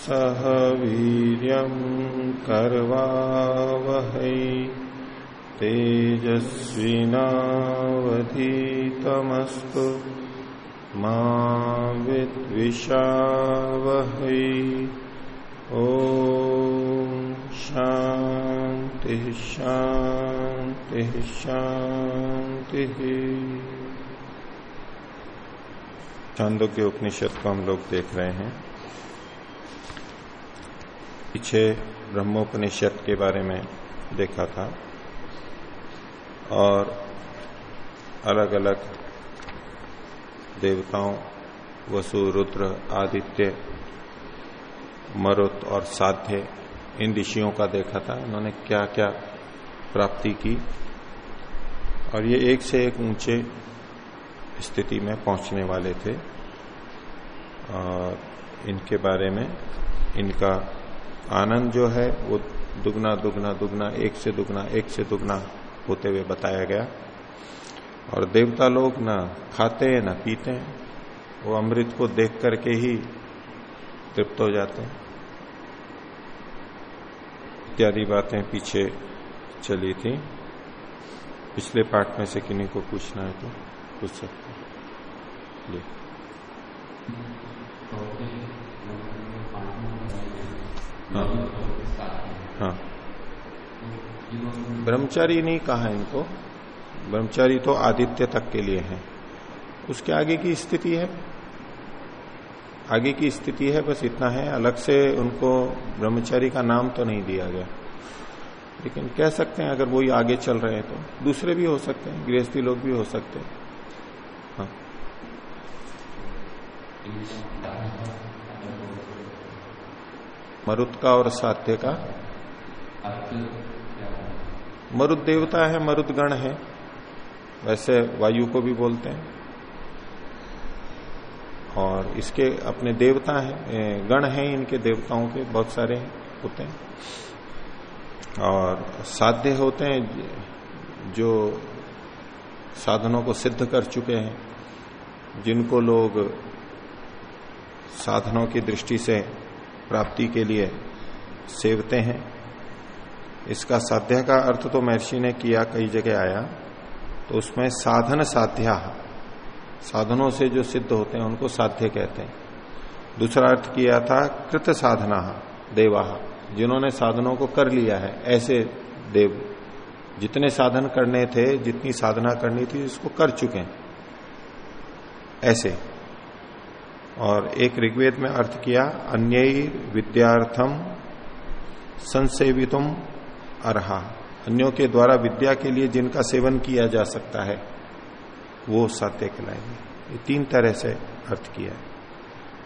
सह वीर्यं कर्वावहै। तेजस्विनावधीतमस्तु मा विद्विषावहै। ॐ शांति शांति शांति के उपनिषद को हम लोग देख रहे हैं। पीछे ब्रह्मोपनिषद के बारे में देखा था और अलग अलग देवताओं, वसु, रुद्र, आदित्य, मरुत और साध्य, इन ऋषियों का देखा था। उन्होंने क्या क्या प्राप्ति की और ये एक से एक ऊँचे स्थिति में पहुँचने वाले थे। और इनके बारे में, इनका आनंद जो है, वो दुगना दुगना दुगना, एक से दुगना, एक से दुगना होते हुए बताया गया। और देवता लोग ना खाते हैं ना पीते हैं वो अमृत को देख करके ही तृप्त हो जाते हैं। इत्यादि बातें पीछे चली थी। पिछले पाठ में से किन्हीं को पूछना है तो पूछ सकते जी हाँ। हाँ। ब्रह्मचारी नहीं कहा इनको। ब्रह्मचारी तो आदित्य तक के लिए है। उसके आगे की स्थिति है? आगे की स्थिति है, बस इतना है। अलग से उनको ब्रह्मचारी का नाम तो नहीं दिया गया। लेकिन कह सकते हैं, अगर वही आगे चल रहे हैं तो। दूसरे भी हो सकते हैं, गृहस्थी लोग भी हो सकते हैं। हाँ। मरुत का और साध्य का। मरुद देवता है मरुद गण है, वैसे वायु को भी बोलते हैं। और इसके अपने देवता हैं गण हैं, इनके देवताओं के बहुत सारे होते हैं। और साध्य होते हैं, जो साधनों को सिद्ध कर चुके हैं, जिनको लोग साधनों की दृष्टि से प्राप्ति के लिए सेवते हैं। इसका साध्य का अर्थ तो महर्षि ने किया, कई जगह आया। तो उसमें साधन साध्या, साधनों से जो सिद्ध होते हैं, उनको साध्य कहते हैं। दूसरा अर्थ किया था, कृत साधना, देवा, जिन्होंने साधनों को कर लिया है, ऐसे देव। जितने साधन करने थे, जितनी साधना करनी थी, उसको कर चुके हैं। ऐसे। और एक ऋग्वेद में अर्थ किया, अन्य विद्यार्थम संसेवितुम अर्हा. अन्यों के द्वारा विद्या के लिए जिनका सेवन किया जा सकता है, वो साध्य कहलाएँगे। ये तीन तरह से अर्थ किया है।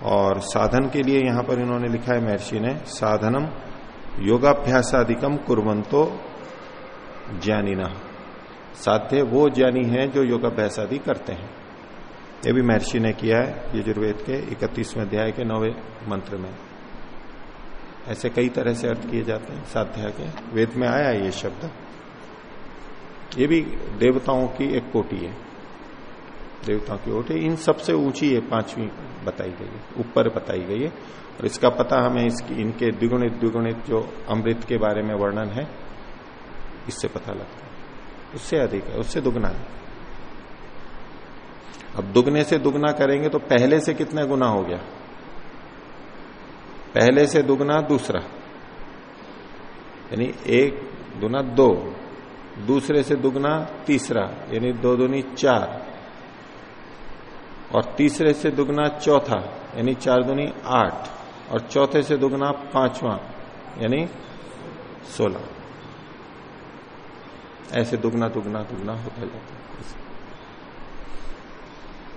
और साधन के लिए यहाँ पर इन्होंने लिखा है, महर्षि ने, साधनम योगाभ्यासादिकम कुरवंतो ज्ञानी साध्य वो ज्ञानी है जो योगाभ्यास आदि करते हैं। ये भी महर्षि ने किया है, यजुर्वेद के इकतीसवें अध्याय के नौवे मंत्र में। ऐसे कई तरह से अर्थ किए जाते हैं, साध्या के। वेद में आया ये शब्द। ये भी देवताओं की एक कोटि है। देवताओं की कोटि इन सबसे ऊँची है पांचवी बताई गई है, ऊपर बताई गई है। और इसका पता हमें इसकी, इनके द्विगुणित द्विगुणित जो अमृत के बारे में वर्णन है, इससे पता लगता है। उससे अधिक है, उससे दुगना है। अब दुगने से दुगना करेंगे तो पहले से कितना गुना हो गया? पहले से दुगना दूसरा। यानी एक दुना दो, दूसरे से दुगना तीसरा, यानी दो दुनी चार, और तीसरे से दुगना चौथा, यानी चार दुनी आठ, और चौथे से दुगना पांचवा, यानी सोलह। ऐसे दुगना दुगना दुगना होता जाता है कुछ जी जो कल ये पाँच बार पढ़ दिया कि नवे देवा अष्टमी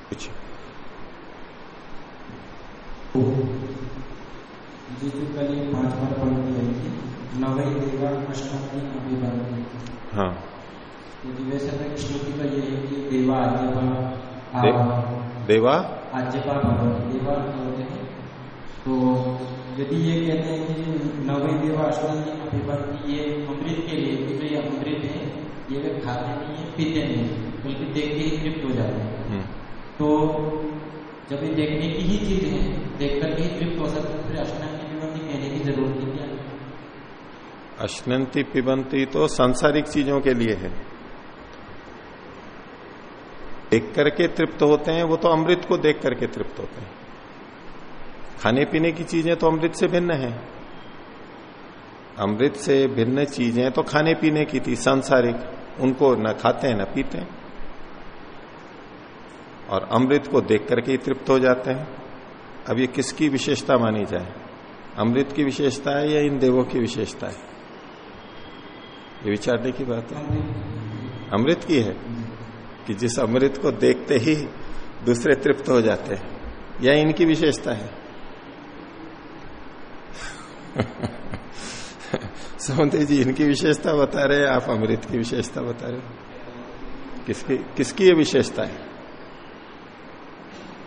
हाँ तो का ये है कि देवा दे, देवा? देवा हैं तो यदि ये कहते हैं कि नवे देवा अष्टांगी अभिभक्ति ये अमृत के लिए जो ये अमृत है ये वे खाते नहीं है पीते नहीं है बल्कि देखते ही तृप्त हो जाते हैं। हम्म। तो जब ये देखने की ही चीज़ है देख करके ही तृप्त हो सकते फिर अष्टांगी अभिभक्ति कहने की ज़रूरत नहीं क्या अश्नंती पिबंती तो सांसारिक चीज़ों के लिए है। देख करके तृप्त होते हैं, वो तो अमृत को देख करके तृप्त होते हैं। खाने पीने की चीज़ें तो अमृत से भिन्न है। अमृत से भिन्न चीज़ें तो खाने पीने की थी, सांसारिक, उनको न खाते हैं, न पीते हैं। और अमृत को देख करके ही तृप्त हो जाते हैं। अब ये किसकी विशेषता मानी जाए? अमृत की विशेषता है या इन देवों की विशेषता है? ये विचारने की बात है। अमृत की है कि जिस अमृत को देखते ही दूसरे तृप्त हो जाते हैं। या इनकी विशेषता है? सौंदर्य जी, इनकी विशेषता बता रहे हैं, आप अमृत की विशेषता बता रहे हो। किसकी किसकी ये विशेषता है?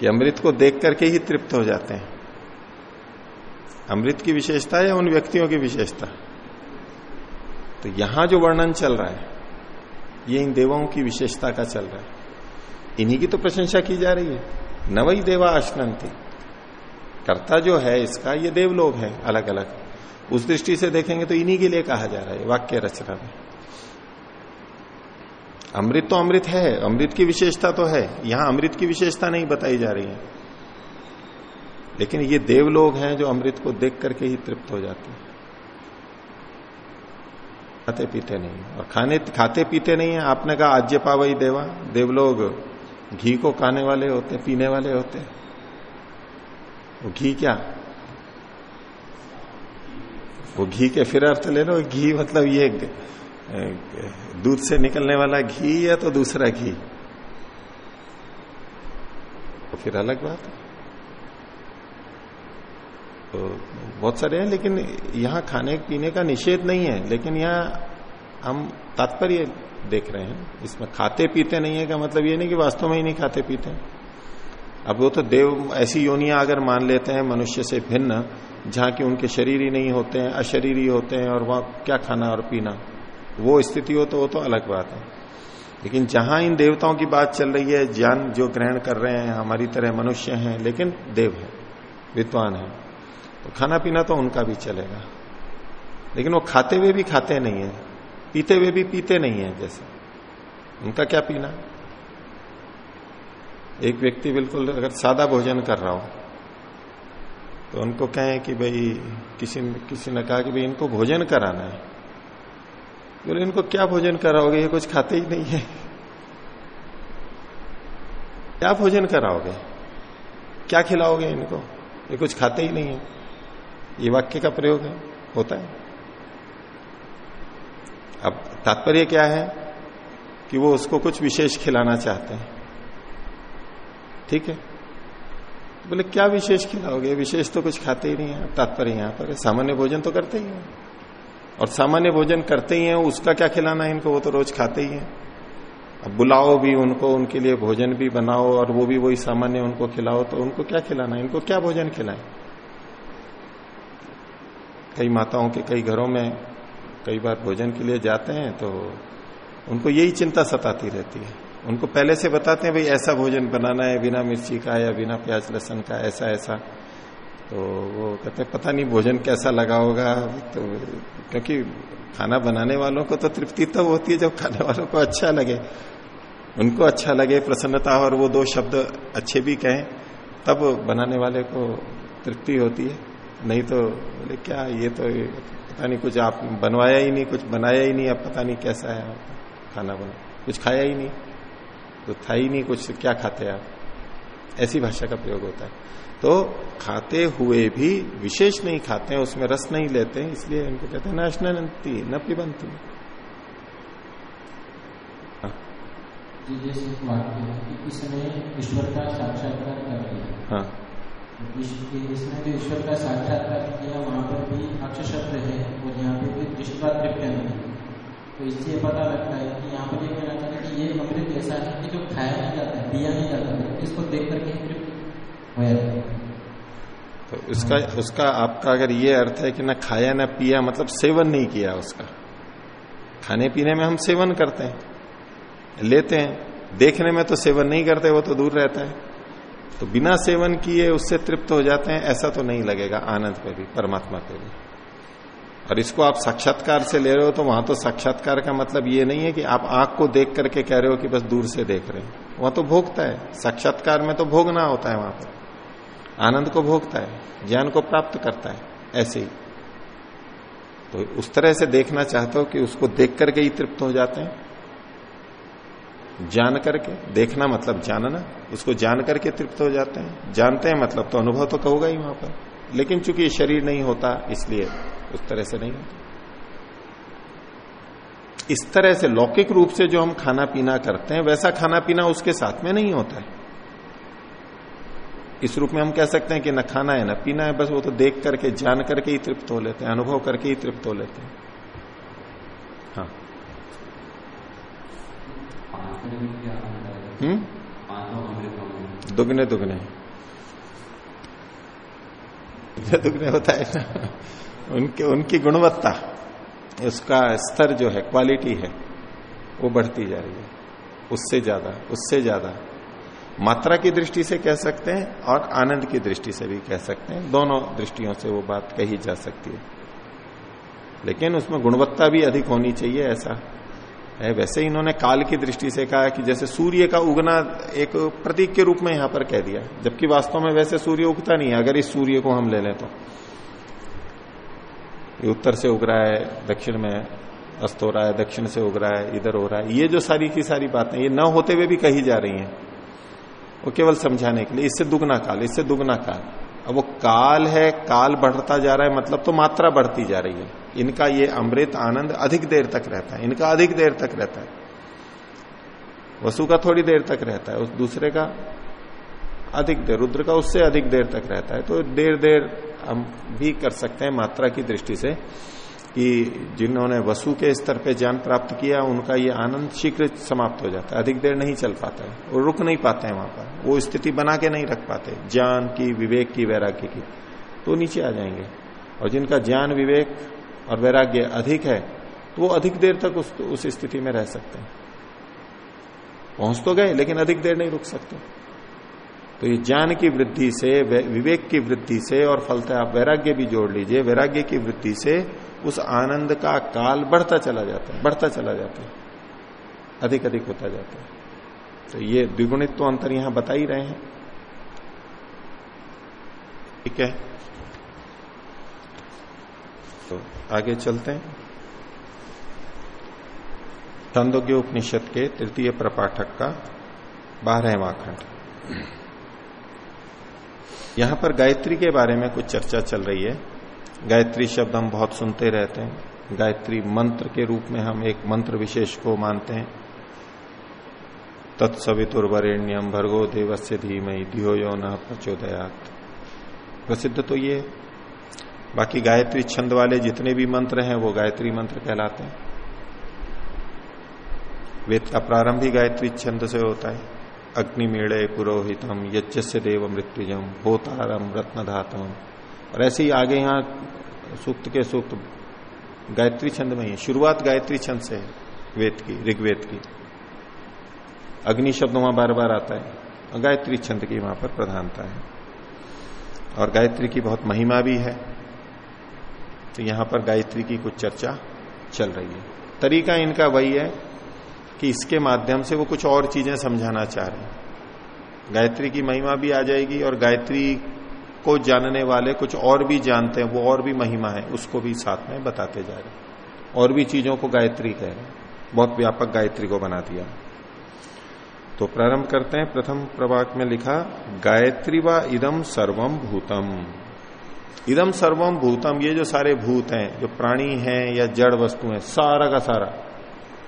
कि अमृत को देख करके ही तृप्त हो जाते हैं। अमृत की विशेषता या उन व्यक्तियों की विशेषता? तो यहाँ जो वर्णन चल रहा है, ये इन देवों की विशेषता का चल रहा है। इन्हीं की तो प्रशंसा की जा रही है। नवई देवा अश्नंती कर्ता जो है, इसका ये देवलोग है अलग अलग उस दृष्टि से देखेंगे तो इन्हीं के लिए कहा जा रहा है, वाक्य रचना में। अमृत तो अमृत है, अमृत की विशेषता तो है। यहाँ अमृत की विशेषता नहीं बताई जा रही है। लेकिन ये देव लोग हैं जो अमृत को देख करके ही तृप्त हो जाते हैं। खाते पीते नहीं और खाने, खाते पीते नहीं है। आपने कहा आज्य पावई देवा। देवलोग घी को खाने वाले होते, पीने वाले होते वो घी क्या? वो घी के फिर अर्थ ले लो। घी मतलब ये दूध से निकलने वाला घी या तो दूसरा घी? तो फिर अलग बात है। तो बहुत सारे हैं, लेकिन यहाँ खाने पीने का निषेध नहीं है। लेकिन यहाँ हम तात्पर्य देख रहे हैं, इसमें खाते पीते नहीं है का मतलब ये नहीं कि वास्तव में ही नहीं खाते पीते। अब वो तो देव ऐसी योनिया अगर मान लेते हैं, मनुष्य से भिन्न, जहाँ की उनके शरीर ही नहीं होते हैं, अशरीरी होते हैं, और वहाँ क्या खाना और पीना? वो स्थिति हो तो वो तो अलग बात है। लेकिन जहाँ इन देवताओं की बात चल रही है, ज्ञान जो ग्रहण कर रहे हैं, हमारी तरह मनुष्य हैं, लेकिन देव है, विद्वान है तो खाना पीना तो उनका भी चलेगा। लेकिन वो खाते हुए भी खाते नहीं है, पीते हुए भी पीते नहीं है जैसे। उनका क्या पीना? एक व्यक्ति बिल्कुल अगर सादा भोजन कर रहा हो तो उनको कहें कि भाई, किसी किसी ने कहा कि भाई, इनको भोजन कराना है। बोले, इनको क्या भोजन कराओगे? ये कुछ खाते ही नहीं है। क्या भोजन कराओगे? क्या खिलाओगे इनको? ये कुछ खाते ही नहीं है। ये वाक्य का प्रयोग है, होता है। अब तात्पर्य क्या है? कि वो उसको कुछ विशेष खिलाना चाहते हैं। ठीक है? बोले, क्या विशेष खिलाओगे? विशेष तो कुछ खाते ही नहीं है। तात्पर्य यहाँ पर सामान्य भोजन तो करते ही है। और सामान्य भोजन करते ही है, उसका क्या खिलाना है इनको? वो तो रोज खाते ही है। अब बुलाओ भी उनको, उनके लिए भोजन भी बनाओ और वो भी वही सामान्य उनको खिलाओ तो उनको क्या खिलाना है? इनको क्या भोजन खिलाए? कई माताओं के कई घरों में कई बार भोजन के लिए जाते हैं तो उनको यही चिंता सताती रहती है। उनको पहले से बताते हैं, भाई ऐसा भोजन बनाना है, बिना मिर्ची का या बिना प्याज लहसन का ऐसा ऐसा। तो वो कहते पता नहीं भोजन कैसा लगा होगा। तो क्योंकि खाना बनाने वालों को तो तृप्ति तब होती है जब खाने वालों को अच्छा लगे। उनको अच्छा लगे प्रसन्नता और वो दो शब्द अच्छे भी कहें, तब बनाने वाले को तृप्ति होती है। नहीं तो बोले, क्या ये तो पता नहीं कुछ आप बनवाया ही नहीं, कुछ बनाया ही नहीं, अब पता नहीं कैसा है खाना बना। कुछ खाया ही नहीं तो था ही नहीं कुछ क्या खाते आप? ऐसी भाषा का प्रयोग होता है। तो खाते हुए भी विशेष नहीं खाते हैं उसमें रस नहीं लेते हैं इसलिए इनको कहते हैं नाशनती न पिबंती हाँ। जो ईश्वर का साक्षात्कार किया वहाँ पर भी अक्ष शब्द है और यहाँ पे भी तो इससे पता लगता है कि यहाँ पर ये कहना चाहते हैं कि ये अमृत ऐसा है कि जो खाया नहीं जाता है दिया नहीं जाता इसको देख करके तो उसका उसका आपका अगर ये अर्थ है कि ना खाया ना पिया मतलब सेवन नहीं किया उसका। खाने पीने में हम सेवन करते हैं। लेते हैं। देखने में तो सेवन नहीं करते, वो तो दूर रहता है। तो बिना सेवन किए उससे तृप्त हो जाते हैं, ऐसा तो नहीं लगेगा आनंद पे भी, परमात्मा पे भी। और इसको आप साक्षात्कार से ले रहे हो तो वहाँ तो साक्षात्कार का मतलब ये नहीं है कि आप आँख को देख करके कह रहे हो कि बस दूर से देख रहे हैं। वहाँ तो भोगता है। साक्षात्कार में तो भोगना होता है वहाँ पर आनंद को भोगता है, ज्ञान को प्राप्त करता है, ऐसे ही। तो उस तरह से देखना चाहते हो कि उसको देख करके ही तृप्त हो जाते हैं। जान करके, देखना मतलब जानना, उसको जान करके तृप्त हो जाते हैं। जानते हैं मतलब तो अनुभव तो कहूँगा ही वहाँ पर, लेकिन चूँकि शरीर नहीं होता, इसलिए उस तरह से नहीं होता। इस तरह से लौकिक रूप से जो हम खाना पीना करते हैं, वैसा खाना पीना उसके साथ में नहीं होता है। इस रूप में हम कह सकते हैं कि न खाना है, न पीना है, बस वो तो देख करके, जान करके ही तृप्त हो लेते हैं, अनुभव करके ही तृप्त हो लेते हैं। हाँ। हम्म? दुगने दुगने। दुगने होता है ना? उनके, उनकी गुणवत्ता, उसका स्तर जो है क्वालिटी है, वो बढ़ती जा रही है। उससे ज़्यादा उससे ज़्यादा। मात्रा की दृष्टि से कह सकते हैं और आनंद की दृष्टि से भी कह सकते हैं। दोनों दृष्टियों से वो बात कही जा सकती है। लेकिन उसमें गुणवत्ता भी अधिक होनी चाहिए, ऐसा है। वैसे इन्होंने काल की दृष्टि से कहा कि जैसे सूर्य का उगना एक प्रतीक के रूप में यहाँ पर कह दिया, जबकि वास्तव में वैसे सूर्य उगता नहीं है। अगर इस सूर्य को हम ले लें तो। ये उत्तर से उग रहा है, दक्षिण में अस्त हो रहा है, दक्षिण से उग रहा है, इधर हो रहा है। ये जो सारी की सारी बातें, ये न होते हुए भी कही जा रही हैं। वो केवल समझाने के लिए, इससे दुगना काल, इससे दुगना काल। अब वो काल है, काल बढ़ता जा रहा है मतलब तो मात्रा बढ़ती जा रही है। इनका ये अमृत आनंद अधिक देर तक रहता है, इनका अधिक देर तक रहता है। वसु का थोड़ी देर तक रहता है, उस दूसरे का अधिक देर, रुद्र का उससे अधिक देर तक रहता है। तो देर देर हम भी कर सकते हैं मात्रा की दृष्टि से। कि जिन्होंने वसु के स्तर पे ज्ञान प्राप्त किया उनका ये आनंद शीघ्र समाप्त हो जाता है। अधिक देर नहीं चल पाता है वो रुक नहीं पाते हैं वहाँ पर। वो स्थिति बना के नहीं रख पाते। ज्ञान की विवेक की वैराग्य की। तो नीचे आ जाएँगे। और जिनका ज्ञान विवेक और वैराग्य अधिक है तो वो अधिक देर तक उस, उस स्थिति में रह सकते हैं। पहुँच तो गए लेकिन अधिक देर नहीं रुक सकते। तो ये ज्ञान की वृद्धि से विवेक की वृद्धि से और फलता आप वैराग्य भी जोड़ लीजिए। वैराग्य की वृद्धि से उस आनंद का काल बढ़ता चला जाता है, बढ़ता चला जाता है। अधिक अधिक होता जाता है। तो ये द्विगुणित तो अंतर यहाँ बता ही रहे हैं। ठीक है? तो आगे चलते हैं। छंदोग्य उपनिषद के तृतीय प्रपाठक का बारहवा खंड। यहाँ पर गायत्री के बारे में कुछ चर्चा चल रही है। गायत्री शब्द हम बहुत सुनते रहते हैं। गायत्री मंत्र के रूप में हम एक मंत्र विशेष को मानते हैं। तत्सवितुर्वरेण्यम भर्गो देवस्य धीमई धियो यो न प्रचोदयात। प्रसिद्ध तो ये बाकी गायत्री छंद वाले जितने भी मंत्र हैं, वो गायत्री मंत्र कहलाते हैं। वेद का प्रारंभ ही गायत्री छंद से होता है। अग्निमेड़े पुरोहितम यज्ञ देव मृत्युजम, भूतारम रत्नधातम और ऐसे ही आगे यहाँ सूक्त के सूक्त गायत्री छंद में ही शुरुआत गायत्री छंद से वेद की, ऋग्वेद की। अग्नि शब्द वहाँ बार बार आता है। और गायत्री छंद की वहाँ पर प्रधानता है। और गायत्री की बहुत महिमा भी है। तो यहाँ पर गायत्री की कुछ चर्चा चल रही है। तरीका इनका वही है कि इसके माध्यम से वो कुछ और चीज़ें समझाना चाह रहे हैं। गायत्री की महिमा भी आ जाएगी और गायत्री को जानने वाले कुछ और भी जानते हैं, वो और भी महिमा है, उसको भी साथ में बताते जा रहे और भी चीज़ों को गायत्री कह रहे हैं। बहुत व्यापक गायत्री को बना दिया। तो प्रारंभ करते हैं, प्रथम प्रभाग में लिखा, गायत्री व इदम सर्वम भूतम। इदम सर्वम भूतम, ये जो सारे भूत हैं, जो प्राणी हैं या जड़ वस्तु हैं, सारा का सारा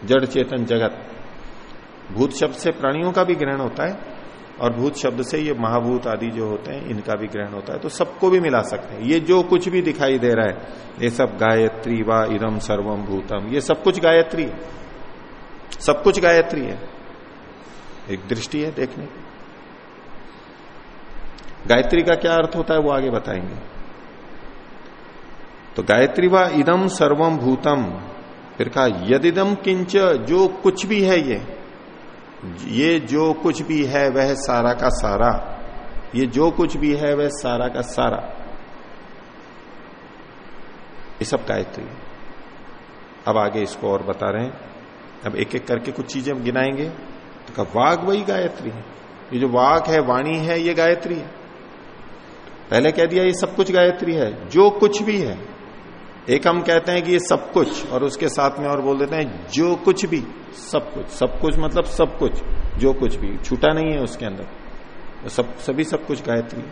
जड़ चेतन जगत। भूत शब्द से प्राणियों का भी ग्रहण होता है और भूत शब्द से ये महाभूत आदि जो होते हैं, इनका भी ग्रहण होता है। तो सबको भी मिला सकते हैं। ये जो कुछ भी दिखाई दे रहा है, ये सब गायत्री व इदम सर्वम भूतम। ये सब कुछ गायत्री है। सब कुछ गायत्री है। एक दृष्टि है देखने की। गायत्री का क्या अर्थ होता है वो आगे बताएँगे। तो गायत्री व इदम सर्वम भूतम। फिर कहा, यदिदम किंच, जो कुछ भी है ये ये जो कुछ भी है वह सारा का सारा, ये जो कुछ भी है वह सारा का सारा। ये सब गायत्री। अब आगे इसको और बता रहे हैं। अब एक एक करके कुछ चीज़ें गिनाएँगे। तो कहा वाघ वही गायत्री है। ये जो वाघ है, वाणी है, ये गायत्री है। पहले कह दिया, ये सब कुछ गायत्री है। जो कुछ भी है। एक हम कहते हैं कि ये सब कुछ, और उसके साथ में और बोल देते हैं, जो कुछ भी, सब कुछ। सब कुछ मतलब सब कुछ, जो कुछ भी। छूटा नहीं है उसके अंदर। तो सब, सभी सब कुछ गायत्री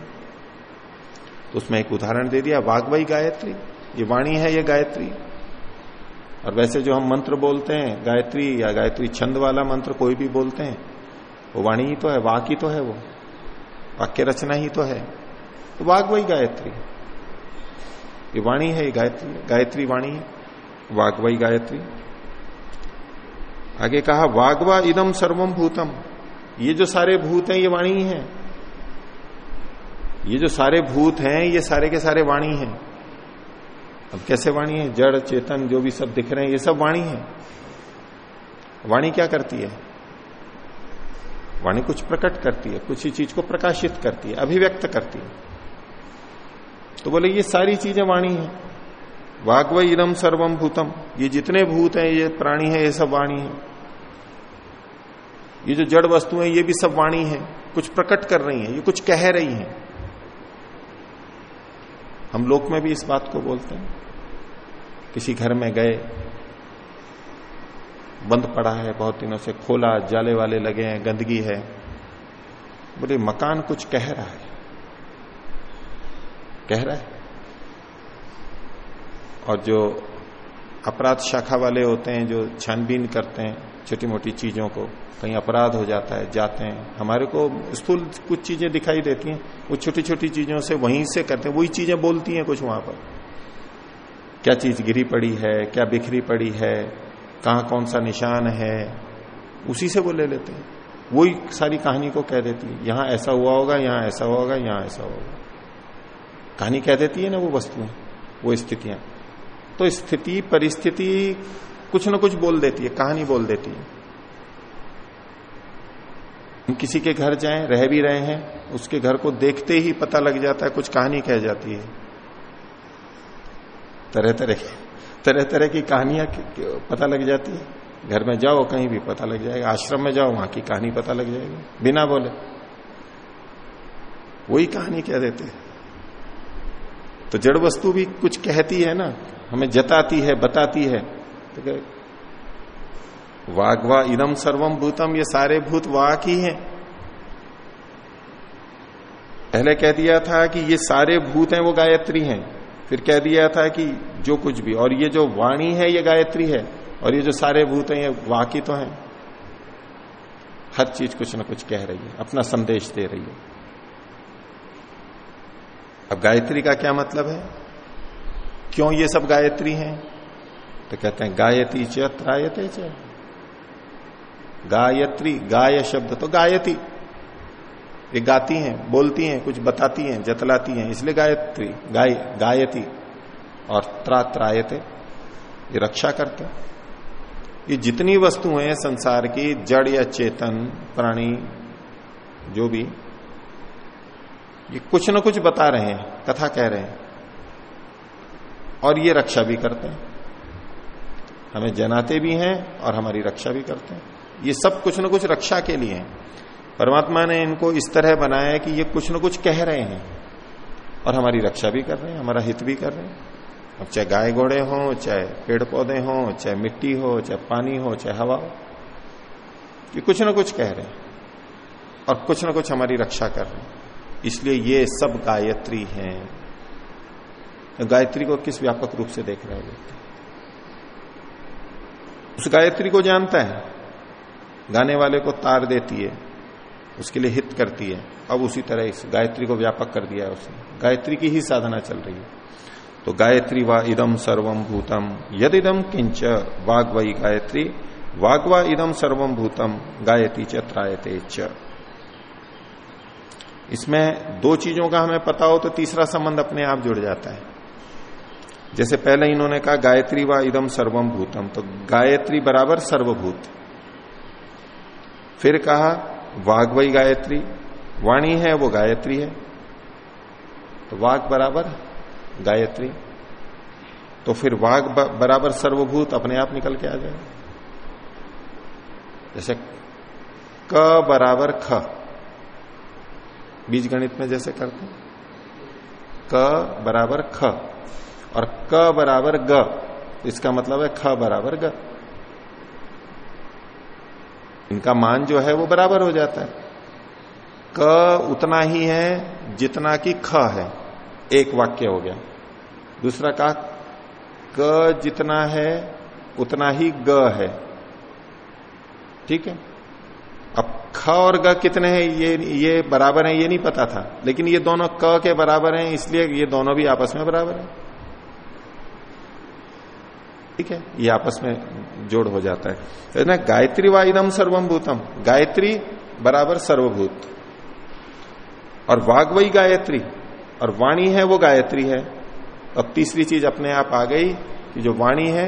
तो उसमें एक उदाहरण दे दिया वाघवई गायत्री। ये वाणी है, ये गायत्री। और वैसे जो हम मंत्र बोलते हैं, गायत्री या गायत्री छंद वाला मंत्र कोई भी बोलते हैं, वो वाणी ही तो है, वाक ही तो है वो। वाक्य रचना ही तो है। तो वाघ वही गायत्री। ये वाणी है, ये गायत्री गायत्री वाणी है वाघवई गायत्री। आगे कहा, वागवा इदम सर्वम भूतम। ये जो सारे भूत हैं, ये वाणी ही है। ये जो सारे भूत हैं, ये सारे के सारे वाणी हैं। अब कैसे वाणी है? जड़, चेतन, जो भी सब दिख रहे हैं, ये सब वाणी है। वाणी क्या करती है? वाणी कुछ प्रकट करती है, कुछ ही चीज़ को प्रकाशित करती है, अभिव्यक्त करती है। तो बोले, ये सारी चीज़ें वाणी है। वाग्व इदम सर्वम भूतम। ये जितने भूत हैं, ये प्राणी है, ये सब वाणी है। ये जो जड़ वस्तु है, ये भी सब वाणी है। कुछ प्रकट कर रही है, ये कुछ कह रही है। हम लोक में भी इस बात को बोलते हैं। किसी घर में गए, बंद पड़ा है, बहुत दिनों से खोला, जाले वाले लगे हैं, गंदगी है। बोले, मकान कुछ कह रहा है। कह रहा है। और जो अपराध शाखा वाले होते हैं, जो छानबीन करते हैं छोटी मोटी चीज़ों को, कहीं अपराध हो जाता है, जाते हैं। हमारे को स्थूल कुछ चीज़ें दिखाई देती हैं, वो छोटी छोटी चीज़ों से, वहीं से करते हैं, वही चीज़ें बोलती हैं कुछ वहाँ पर। क्या चीज़ गिरी पड़ी है, क्या बिखरी पड़ी है, कहा कौन सा निशान है, उसी से वो ले लेते हैं। वही सारी कहानी को कह देती है, यहाँ ऐसा हुआ होगा, यहाँ ऐसा होगा, यहाँ ऐसा होगा। कहानी कह देती है ना वो वस्तुएँ, वो स्थितियाँ। तो स्थिति, परिस्थिति कुछ ना कुछ बोल देती है, कहानी बोल देती है। हम किसी के घर जाएँ, रह भी रहे हैं, उसके घर को देखते ही पता लग जाता है कुछ कहानी कह जाती है। तरह तरह की, तरह तरह की कहानियाँ पता लग जाती है। घर में जाओ, कहीं भी पता लग जाएगा। आश्रम में जाओ, वहाँ की कहानी पता लग जाएगी। बिना बोले। वही कहानी कह देते हैं। तो जड़ वस्तु भी कुछ कहती है ना, हमें जताती है, बताती है। तो वाघवा इदम सर्वम भूतम, ये सारे भूत वाक ही हैं। पहले कह दिया था कि ये सारे भूत हैं, वो गायत्री हैं। फिर कह दिया था कि जो कुछ भी, और ये जो वाणी है, ये गायत्री है, और ये जो सारे भूत हैं, ये वाकी तो हैं। हर चीज़ कुछ ना कुछ कह रही है, अपना संदेश दे रही है। अब गायत्री का क्या मतलब है? क्यों ये सब गायत्री हैं? तो कहते हैं गायती च, त्रायते च। गायत्री, गाय शब्द तो गायती। ये गाती हैं, बोलती हैं, कुछ बताती हैं, जतलाती हैं, इसलिए गायत्री, गाय, गायती और त्रा, त्रायते। ये रक्षा करते ये जितनी वस्तुएँ संसार की, जड़ या चेतन, प्राणी, जो भी ये कुछ न कुछ बता रहे हैं, कथा कह रहे हैं। और ये रक्षा भी करते हैं। हमें जनाते भी हैं और हमारी रक्षा भी करते हैं। ये सब कुछ न कुछ रक्षा के लिए है। परमात्मा ने इनको इस तरह बनाया है कि ये कुछ न कुछ कह रहे हैं और हमारी रक्षा भी कर रहे हैं, हमारा हित भी कर रहे हैं। अब चाहे गाय घोड़े हो, चाहे पेड़ पौधे हो, चाहे मिट्टी हो, चाहे पानी हो, चाहे हवा हो, ये कुछ ना कुछ कह रहे हैं और कुछ न कुछ हमारी रक्षा कर रहे हैं। इसलिए ये सब गायत्री हैं। गायत्री को किस व्यापक रूप से देख रहे हैं? व्यक्ति उस गायत्री को जानता है। गाने वाले को तार देती है, उसके लिए हित करती है। अब उसी तरह इस गायत्री को व्यापक कर दिया है उसने। गायत्री की ही साधना चल रही है। तो गायत्री वा इदम सर्वम भूतम यद इदम किंच वाग वही गायत्री, वागवा इदम सर्वम भूतम, गायती च त्रायते च। इसमें दो चीज़ों का हमें पता हो तो तीसरा संबंध अपने आप जुड़ जाता है। जैसे पहले इन्होंने कहा, गायत्री व इदम सर्वम भूतम तो गायत्री बराबर सर्वभूत। फिर कहा वाघ वही गायत्री, वाणी है, वो गायत्री है। तो वाघ बराबर गायत्री। तो फिर वाघ बराबर सर्वभूत अपने आप निकल के आ जाएगा जैसे क बराबर ख। बीज गणित में जैसे करते क बराबर ख। और क बराबर ग, इसका मतलब है ख बराबर ग। इनका मान जो है वो बराबर हो जाता है। क उतना ही है जितना कि ख है। एक वाक्य हो गया। दूसरा का क जितना है, उतना ही ग है। ठीक है? अब ख और ग कितने हैं, ये ये बराबर हैं, ये नहीं पता था। लेकिन ये दोनों क के बराबर हैं, इसलिए ये दोनों भी आपस में बराबर हैं। ठीक है? ये आपस में जोड़ हो जाता है। तो ना, गायत्री वाइदम सर्वम भूतम। गायत्री बराबर सर्वभूत। और वाघ वही गायत्री। और वाणी है, वो गायत्री है। अब तीसरी चीज़ अपने आप आ गई कि जो वाणी है,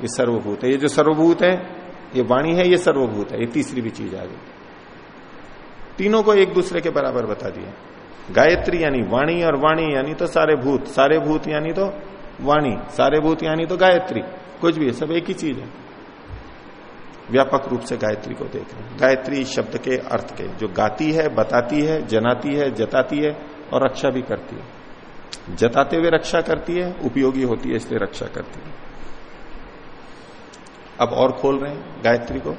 ये सर्वभूत है। ये जो सर्वभूत है ये वाणी है, ये सर्वभूत है, ये तीसरी भी चीज़ आ गई। तीनों को एक दूसरे के बराबर बता दिया। गायत्री यानी वाणी और वाणी यानी तो सारे भूत सारे भूत यानी तो वाणी, सारे भूत यानी तो गायत्री, कुछ भी है, सब एक ही चीज़ है। व्यापक रूप से गायत्री को देख रहे हैं। गायत्री शब्द के अर्थ के, जो गाती है, बताती है, जनाती है, जताती है और रक्षा भी करती है। जताते हुए रक्षा करती है, उपयोगी होती है, इसलिए रक्षा करती है। अब और खोल रहे हैं, गायत्री को।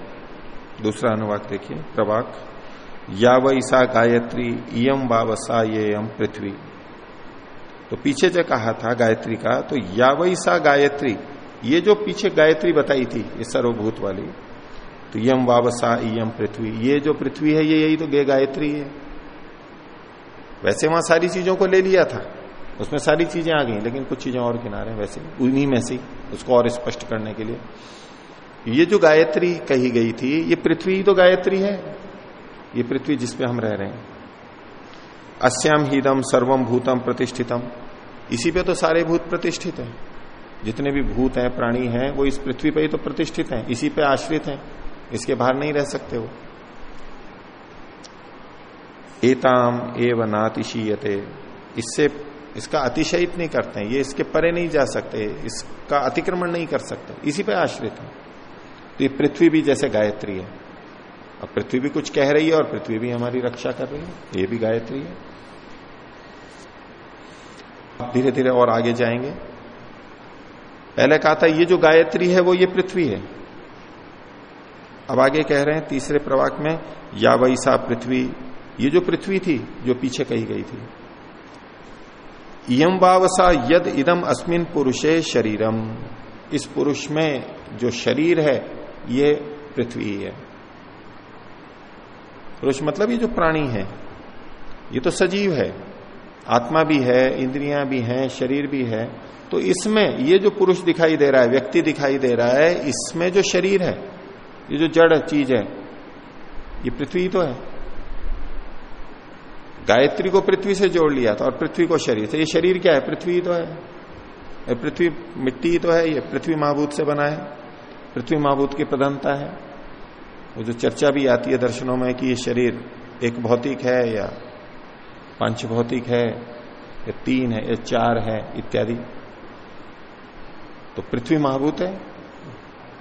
दूसरा अनुवाद देखिए प्रवाक या वैसा गायत्री इम वावसा ये पृथ्वी। तो पीछे जो कहा था गायत्री का तो या वैसा गायत्री, ये जो पीछे गायत्री बताई थी, ये सर्वभूत वाली तो यम वावसा यम पृथ्वी, ये जो पृथ्वी है, ये यही तो गे गायत्री है। वैसे वहाँ सारी चीज़ों को ले लिया था, उसमें सारी चीज़ें आ गई, लेकिन कुछ चीज़ें और किनारे वैसे उन्हीं में से उसको और स्पष्ट करने के लिए। ये जो गायत्री कही गई थी, ये पृथ्वी तो गायत्री है। ये पृथ्वी जिसपे हम रह रहे हैं। अस्याम हीदम सर्वम भूतम प्रतिष्ठितम इसी पे तो सारे भूत प्रतिष्ठित हैं। जितने भी भूत हैं, प्राणी हैं, वो इस पृथ्वी पे ही तो प्रतिष्ठित हैं। इसी पे आश्रित हैं। इसके बाहर नहीं रह सकते वो। एताम एव नातिशीयते। इससे, इसका अतिशयित नहीं करते हैं। ये इसके परे नहीं जा सकते। इसका अतिक्रमण नहीं कर सकते। इसी पे आश्रित है। तो ये पृथ्वी भी जैसे गायत्री है। अब पृथ्वी भी कुछ कह रही है और पृथ्वी भी हमारी रक्षा कर रही है। ये भी गायत्री है। आप धीरे धीरे और आगे जाएँगे। पहले कहा था, ये जो गायत्री है, वो ये पृथ्वी है। अब आगे कह रहे हैं, तीसरे प्रवाक में, या वैसा पृथ्वी। ये जो पृथ्वी थी, जो पीछे कही गई थी। यम वावसा यद इदम अस्मिन पुरुषे शरीरम। इस पुरुष में जो शरीर है ये पृथ्वी ही। पुरुष मतलब ये जो प्राणी है, ये तो सजीव है। आत्मा भी है, इंद्रियाँ भी हैं, शरीर भी है। तो इसमें ये जो पुरुष दिखाई दे रहा है, व्यक्ति दिखाई दे रहा है, इसमें जो शरीर है, ये जो जड़ चीज़ है, ये पृथ्वी तो है। गायत्री को पृथ्वी से जोड़ लिया था और पृथ्वी को शरीर से। ये शरीर क्या है? पृथ्वी तो है। पृथ्वी मिट्टी तो है, ये पृथ्वी महाभूत से बना है। पृथ्वी महाभूत की प्रधानता है। वो जो चर्चा भी आती है दर्शनों में कि ये शरीर एक भौतिक है या पंच भौतिक है, या तीन है, या चार है, इत्यादि। तो पृथ्वी महाभूत है।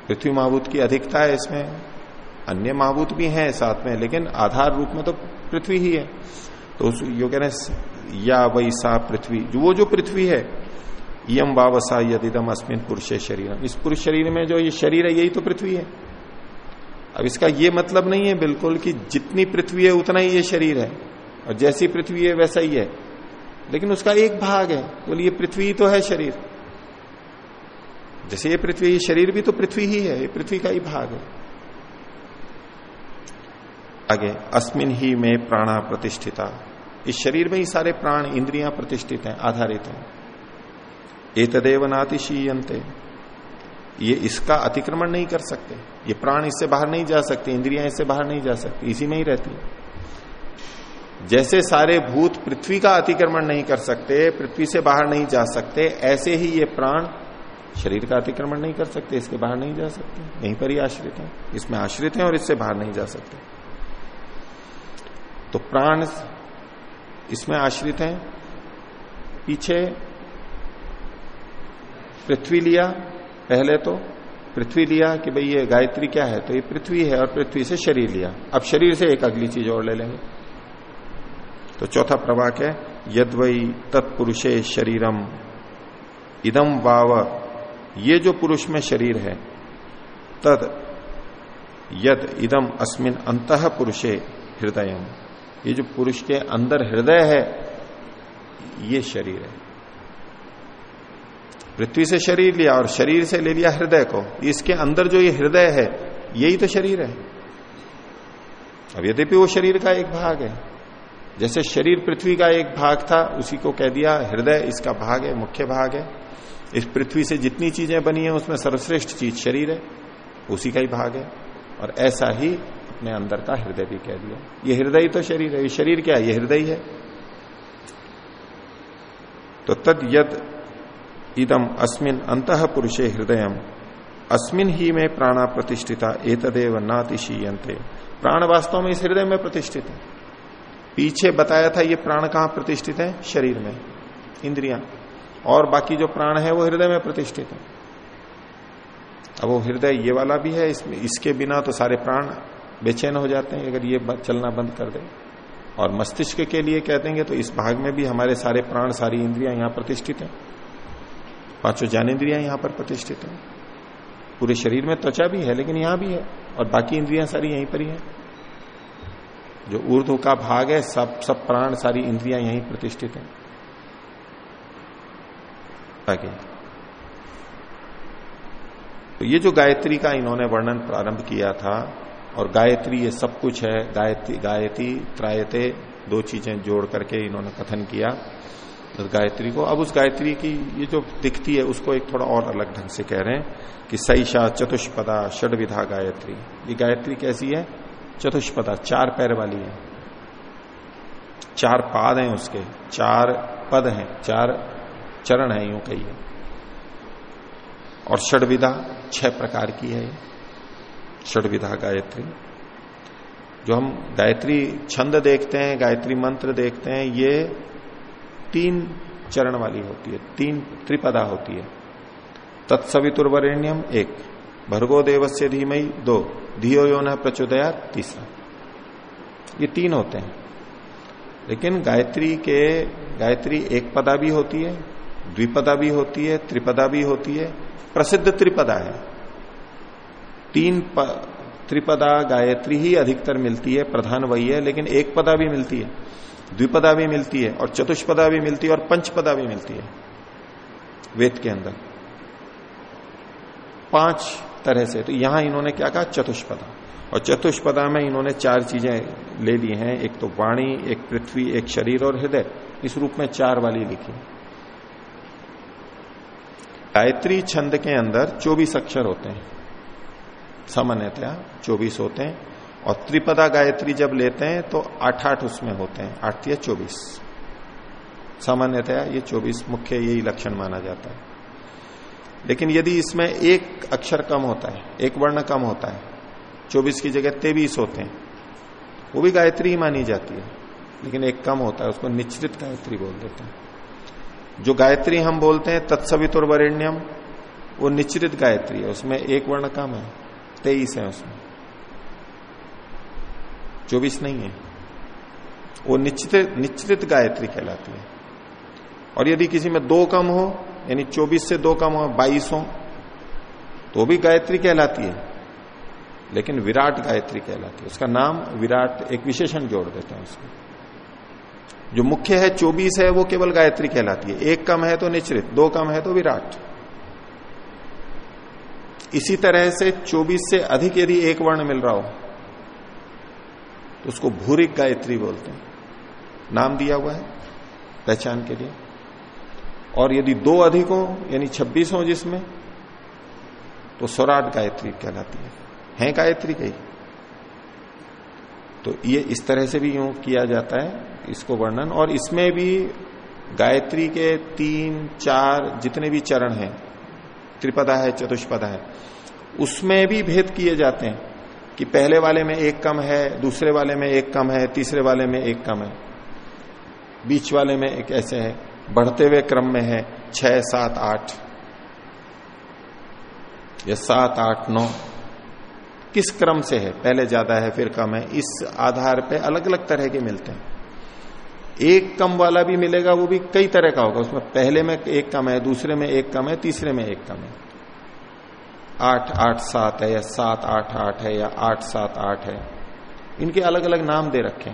पृथ्वी महाभूत की अधिकता है इसमें। अन्य महाभूत भी हैं साथ में, लेकिन आधार रूप में तो पृथ्वी ही है। तो उस यो कह रहे या वैसा पृथ्वी। वो जो पृथ्वी है यम वावसा यदिदम अस्मिन पुरुष शरीर इस पुरुष शरीर में जो ये शरीर है, यही तो पृथ्वी है। अब इसका ये मतलब नहीं है बिल्कुल कि जितनी पृथ्वी है, उतना ही ये शरीर है। और जैसी पृथ्वी है, वैसा ही है। लेकिन उसका एक भाग है। बोलिए, ये पृथ्वी तो है शरीर। जैसे ये पृथ्वी शरीर भी तो पृथ्वी ही है। ये पृथ्वी का ही भाग है। आगे, अस्मिन ही में प्राणा प्रतिष्ठिता। इस शरीर में ही सारे प्राण, इंद्रियाँ प्रतिष्ठित हैं, आधारित हैं। एतदेव नातिशीयंते ये इसका अतिक्रमण नहीं कर सकते। ये प्राण इससे बाहर नहीं जा सकते, इंद्रियाँ इससे बाहर नहीं जा सकती, इसी में ही रहती जैसे सारे भूत पृथ्वी का अतिक्रमण नहीं कर सकते, पृथ्वी से बाहर नहीं जा सकते, ऐसे ही ये प्राण शरीर का अतिक्रमण नहीं कर सकते, इसके बाहर नहीं जा सकते, यहीं पर ही आश्रित है। इसमें आश्रित है और इससे बाहर नहीं जा सकते। तो प्राण इसमें आश्रित है। पीछे पृथ्वी लिया, पहले तो पृथ्वी लिया कि भाई ये गायत्री क्या है? तो ये पृथ्वी है और पृथ्वी से शरीर लिया। अब शरीर से एक अगली चीज़ और ले लेंगे। तो चौथा प्रवाक है यदवई तत्पुरुषे शरीरम। इदम वाव। ये जो पुरुष में शरीर है, तद यद इदम अस्मिन अंत पुरुषे हृदय ये जो पुरुष के अंदर हृदय है, ये शरीर है। पृथ्वी से शरीर लिया और शरीर से ले लिया हृदय को। इसके अंदर जो ये हृदय है, यही तो शरीर है। अब यद्यपि वो शरीर का एक भाग है, जैसे शरीर पृथ्वी का एक भाग था, उसी को कह दिया, हृदय इसका भाग है, मुख्य भाग है। इस पृथ्वी से जितनी चीज़ें बनी है, उसमें सर्वश्रेष्ठ चीज़ शरीर है, उसी का ही भाग है। और ऐसा ही अपने अंदर का हृदय भी कह दिया। ये हृदय तो शरीर है, ये शरीर क्या है? ये हृदय है तो तद यद इदम अस्मिन अंत पुरुषे हृदय अस्मिन ही में प्राणा प्रतिष्ठिता, एतदेव नातिशीयंते प्राण वास्तव में इस हृदय में प्रतिष्ठित है। पीछे बताया था ये प्राण कहाँ प्रतिष्ठित है? शरीर में, इंद्रिया। और बाकी जो प्राण है वो हृदय में प्रतिष्ठित है। अब वो हृदय ये वाला भी है, इसमें, इसके बिना तो सारे प्राण बेचैन हो जाते हैं, अगर ये चलना बंद कर दे। और मस्तिष्क के लिए कहते हैं तो इस भाग में भी हमारे सारे प्राण, सारी इंद्रियाँ यहाँ प्रतिष्ठित है। पाँचों ज्ञानेन्द्रियाँ यहाँ पर प्रतिष्ठित है। पूरे शरीर में त्वचा भी है, लेकिन यहाँ भी है, और बाकी इंद्रियाँ सारी यहीं पर ही है। जो ऊर्ध्व का भाग है, सब सब प्राण, सारी इंद्रियाँ यहीं प्रतिष्ठित है। आगे। तो ये जो गायत्री का इन्होंने वर्णन प्रारंभ किया था, और गायत्री ये सब कुछ है, गायत्री गायत्री, त्रायते, दो चीज़ें जोड़ करके इन्होंने कथन किया। तो गायत्री को। अब उस गायत्री की ये जो दिखती है, उसको एक थोड़ा और अलग ढंग से कह रहे हैं कि सईशा चतुष्पदा षडविधा गायत्री। ये गायत्री कैसी है? चतुष्पदा, चार पैर वाली है। चार पाद हैं उसके, चार पद हैं, चार चरण है, यूँ कहिए। और षडविधा छह प्रकार की है षडविधा गायत्री। जो हम गायत्री छंद देखते हैं, गायत्री मंत्र देखते हैं, ये तीन चरण वाली होती है, तीन त्रिपदा होती है। तत्सवितुर्वरेण्यम एक, भर्गो देवस्य धीमई दो, धियो यो न प्रचोदया तीसरा। ये तीन होते हैं। लेकिन गायत्री के, गायत्री एक पदा भी होती है, द्विपदा भी होती है, त्रिपदा भी होती है, प्रसिद्ध त्रिपदा है। तीन त्रिपदा गायत्री ही अधिकतर मिलती है, प्रधान वही है, लेकिन एक पदा भी मिलती है। द्विपदा भी मिलती है और चतुष्पदा भी मिलती है और पंचपदा भी मिलती है वेद के अंदर। पाँच तरह से तो यहाँ इन्होंने क्या कहा? चतुष्पदा। और चतुष्पदा में इन्होंने चार चीज़ें ले ली हैं, एक तो वाणी, एक पृथ्वी, एक शरीर और हृदय। इस रूप में चार वाली लिखी। गायत्री छंद के अंदर 24 अक्षर होते हैं। सामान्यतया 24 होते हैं। और त्रिपदा गायत्री जब लेते हैं तो आठ आठ उसमें होते हैं, आठ या चौबीस। सामान्यतया ये 24 मुख्य यही लक्षण माना जाता है। लेकिन यदि इसमें एक अक्षर कम होता है, एक वर्ण कम होता है 24 की जगह तेवीस होते हैं, वो भी गायत्री ही मानी जाती है। लेकिन एक कम होता है, उसको निश्चित गायत्री बोल देते हैं। जो गायत्री हम बोलते हैं तत्सवितुर वरेण्यम, वो निश्चित गायत्री है, उसमें एक वर्ण कम है, तेईस है उसमें। चौबीस नहीं है। वो निश्चित निश्चित गायत्री कहलाती है। और यदि किसी में दो कम हो, यानी चौबीस से दो कम हो, बाईस हो तो भी गायत्री कहलाती है। लेकिन विराट गायत्री कहलाती है। उसका नाम विराट, एक विशेषण जोड़ देते हैं उसमें जो मुख्य है, चौबीस है, वो केवल गायत्री कहलाती है। एक कम है तो निश्चित, दो कम है तो विराट। इसी तरह से चौबीस से अधिक यदि एक वर्ण मिल रहा हो तो उसको भूरिक गायत्री बोलते हैं। नाम दिया हुआ है, पहचान के लिए। और यदि दो अधिक हो, यानी छब्बीस हो जिसमें तो स्वराट गायत्री कहलाती है। है गायत्री कही तो ये इस तरह से भी यूँ किया जाता है, इसको वर्णन। और इसमें भी गायत्री के तीन, चार जितने भी चरण हैं, त्रिपदा है, चतुष्पदा है, उसमें भी भेद किए जाते हैं। कि पहले वाले में एक कम है, दूसरे वाले में एक कम है, तीसरे वाले में एक कम है। बीच वाले में एक ऐसे है, बढ़ते हुए क्रम में है, छह, सात, आठ। या सात, आठ, नौ। किस क्रम से है? पहले ज़्यादा है, फिर कम है। इस आधार पे अलग अलग तरह के मिलते हैं। एक कम वाला भी मिलेगा, वो भी कई तरह का होगा। उसमें पहले में एक कम है, दूसरे में एक कम है, तीसरे में एक कम है। आठ आठ सात है, या सात आठ आठ है, या आठ सात आठ है। इनके अलग अलग नाम दे रखे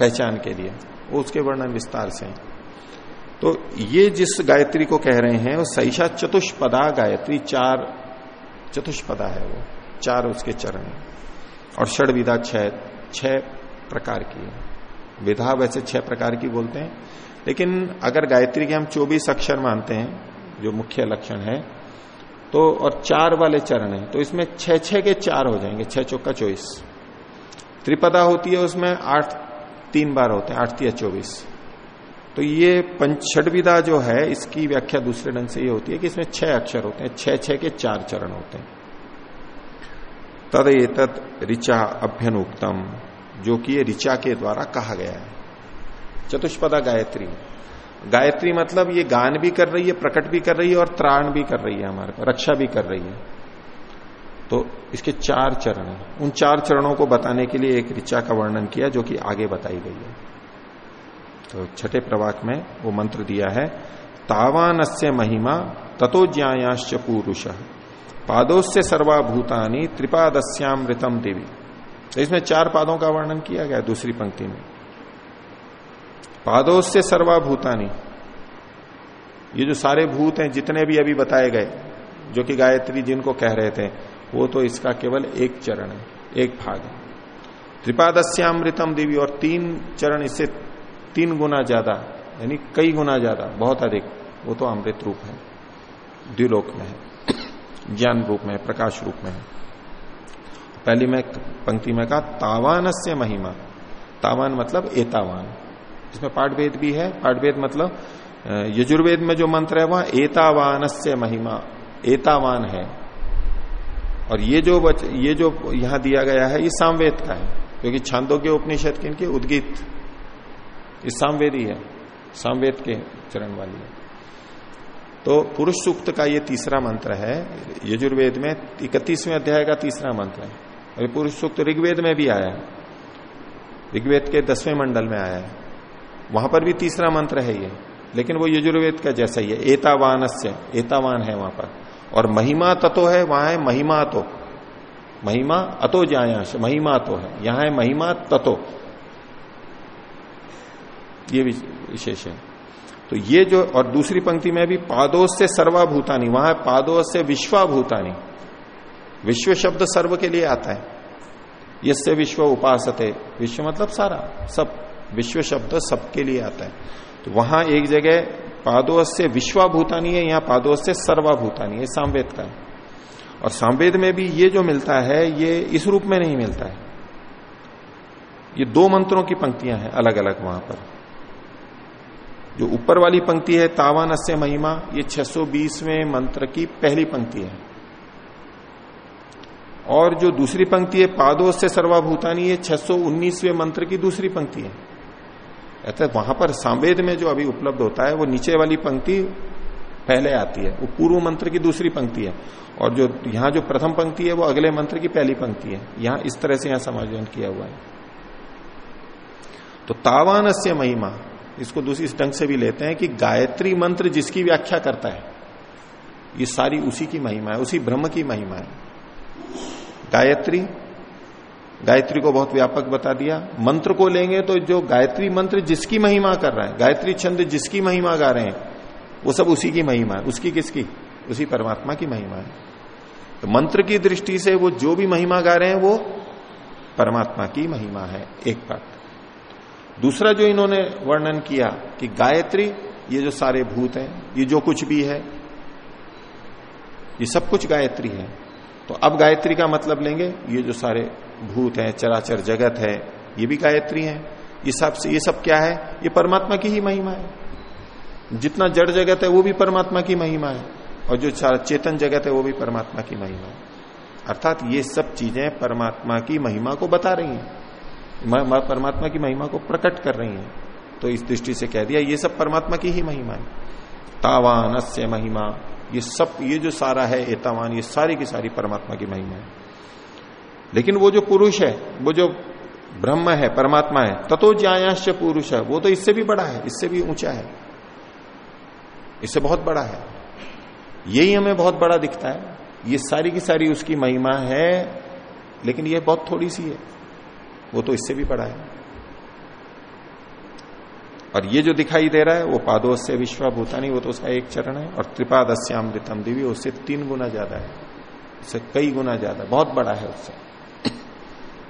पहचान के लिए। वो उसके वर्णन विस्तार से तो ये जिस गायत्री को कह रहे हैं, वो सैषा चतुष्पदा गायत्री, चार चतुष्पदा है वो, चार उसके चरण है। और षड विधा छह छह प्रकार की है। विधा वैसे छह प्रकार की बोलते हैं, लेकिन अगर गायत्री के हम चौबीस अक्षर मानते हैं, जो मुख्य लक्षण है तो और चार वाले चरण है तो इसमें छह छह के चार हो जाएँगे, छह चौका चौबीस। त्रिपदा होती है उसमें आठ तीन बार होते हैं, आठ या चौबीस। तो ये पंचविधा जो है, इसकी व्याख्या दूसरे ढंग से ये होती है कि इसमें छह अक्षर होते हैं, छह छह के चार चरण होते हैं। तद एतत् ऋचा अभ्यनुक्तम, जो कि ये ऋचा के द्वारा कहा गया है। चतुष्पदा गायत्री। गायत्री मतलब ये गान भी कर रही है, प्रकट भी कर रही है और त्राण भी कर रही है हमारे को रक्षा भी कर रही है। तो इसके चार चरण है। उन चार चरणों को बताने के लिए एक ऋचा का वर्णन किया जो कि आगे बताई गई है। तो छठे प्रवाक में वो मंत्र दिया है, तावानस्य महिमा ततो ज्यायाश्च पुरुष। पादोस्य सर्वाभूतानी त्रिपादस्यामृतम देवी। तो इसमें चार पादों का वर्णन किया गया दूसरी पंक्ति में। पादोस्य सर्वाभूतानी। ये जो सारे भूत हैं, जितने भी अभी बताए गए, जो कि गायत्री जिनको कह रहे थे, वो तो इसका केवल एक चरण है, एक भाग है। त्रिपादस्यामृतम देवी, और तीन चरण इससे तीन गुना ज़्यादा, यानी कई गुना ज़्यादा, बहुत अधिक, वो तो अमृत रूप है, द्विलोक में है, ज्ञान रूप में है, प्रकाश रूप में है। पहली में, पंक्ति में कहा तावान से महिमा। तावान मतलब एतावान। इसमें पाठभेद भी है। पाठभेद मतलब यजुर्वेद में जो मंत्र है वह एतावान से महिमा एतावान है। और ये जो बच, ये जो यहाँ दिया गया है ये सामवेद का है क्योंकि छांदों के उपनिषद के इनके उद्गीत। इस सामवेदी है सामवेद के चरण वाली है। तो पुरुष सूक्त का ये तीसरा मंत्र है यजुर्वेद में इकतीसवें अध्याय का तीसरा मंत्र है। और पुरुष सूक्त ऋग्वेद में भी आया है। ऋग्वेद के दसवें मंडल में आया है। वहाँ पर भी तीसरा मंत्र है ये, लेकिन वो यजुर्वेद का जैसा ही है एतावान से एतावान है वहाँ पर। और महिमा ततो है, वहाँ है महिमा तो। महिमा अतो जायांश, महिमा तो है, यहाँ है महिमा ततो। ये विशेष है। तो ये जो, और दूसरी पंक्ति में भी पादोस से सर्वाभूतानी, वहाँ पादोस से विश्वाभूतानी। विश्व शब्द सर्व के लिए आता है। इससे विश्व उपासते, विश्व मतलब सारा, सब। विश्व शब्द सबके लिए आता है। तो वहाँ एक जगह पादोस से विश्वाभूतानी है, यहाँ पादोस से सर्वाभूतानी है सामवेद का है और सांवेद में भी ये जो मिलता है, ये इस रूप में नहीं मिलता है। ये दो मंत्रों की पंक्तियाँ हैं अलग अलग वहाँ पर। जो ऊपर वाली पंक्ति है तावान अस्य महिमा, ये 620वें मंत्र की पहली पंक्ति है। और जो दूसरी पंक्ति है पादो से सर्वाभूतानी, ये 619वें मंत्र की दूसरी पंक्ति है। अतः वहाँ पर सांवेद में जो अभी उपलब्ध होता है, वो नीचे वाली पंक्ति पहले आती है। वो पूर्व मंत्र की दूसरी पंक्ति है। और जो यहाँ जो प्रथम पंक्ति है, वो अगले मंत्र की पहली पंक्ति है। यहाँ इस तरह से यहाँ समायोजन किया हुआ है। तो तावान महिमा, इसको दूसरी ढंग से भी लेते हैं कि गायत्री मंत्र जिसकी व्याख्या करता है, ये सारी उसी की महिमा है, उसी ब्रह्म की महिमा है। गायत्री गायत्री को बहुत व्यापक बता दिया। मंत्र को लेंगे तो जो गायत्री मंत्र जिसकी महिमा कर रहा है, गायत्री छंद जिसकी महिमा गा रहे हैं, वो सब उसी की महिमा है। उसकी किसकी? उसी परमात्मा की महिमा है। तो मंत्र की दृष्टि से वो जो भी महिमा गा रहे हैं, वो परमात्मा की महिमा है, एक बात। दूसरा जो इन्होंने वर्णन किया कि गायत्री, ये जो सारे भूत हैं, ये जो कुछ भी है, ये सब कुछ गायत्री है। तो अब गायत्री का मतलब लेंगे, ये जो सारे भूत है, चराचर जगत है, ये भी गायत्री है। ये सब ये सब क्या है? ये परमात्मा की ही महिमा है। जितना जड़ जगत है, वो भी परमात्मा की महिमा है। और जो चेतन जगत है, वो भी परमात्मा की महिमा है। अर्थात ये सब चीज़ें परमात्मा की महिमा को बता रही हैं। परमात्मा की महिमा को प्रकट कर रही हैं। तो इस दृष्टि से कह दिया, ये सब परमात्मा की ही महिमा है। तावान महिमा। ये सब ये जो सारा है एतावान ये सारी की सारी परमात्मा की महिमा है। लेकिन वो जो पुरुष है, वो जो ब्रह्म है, परमात्मा है, ततो ज्यायाश्च पुरुष है, वो तो इससे भी बड़ा है, इससे भी ऊँचा है। इससे बहुत बड़ा है। यही हमें बहुत बड़ा दिखता है। ये सारी की सारी उसकी महिमा है, लेकिन ये बहुत थोड़ी सी है। वो तो इससे भी बड़ा है। और ये जो दिखाई दे रहा है, वो पादोस्य नहीं वो तो उसका एक चरण है, और त्रिपाद त्रिपादस्यामृतम दिवी उससे तीन गुना ज़्यादा है। उससे कई गुना ज़्यादा, बहुत बड़ा है उससे।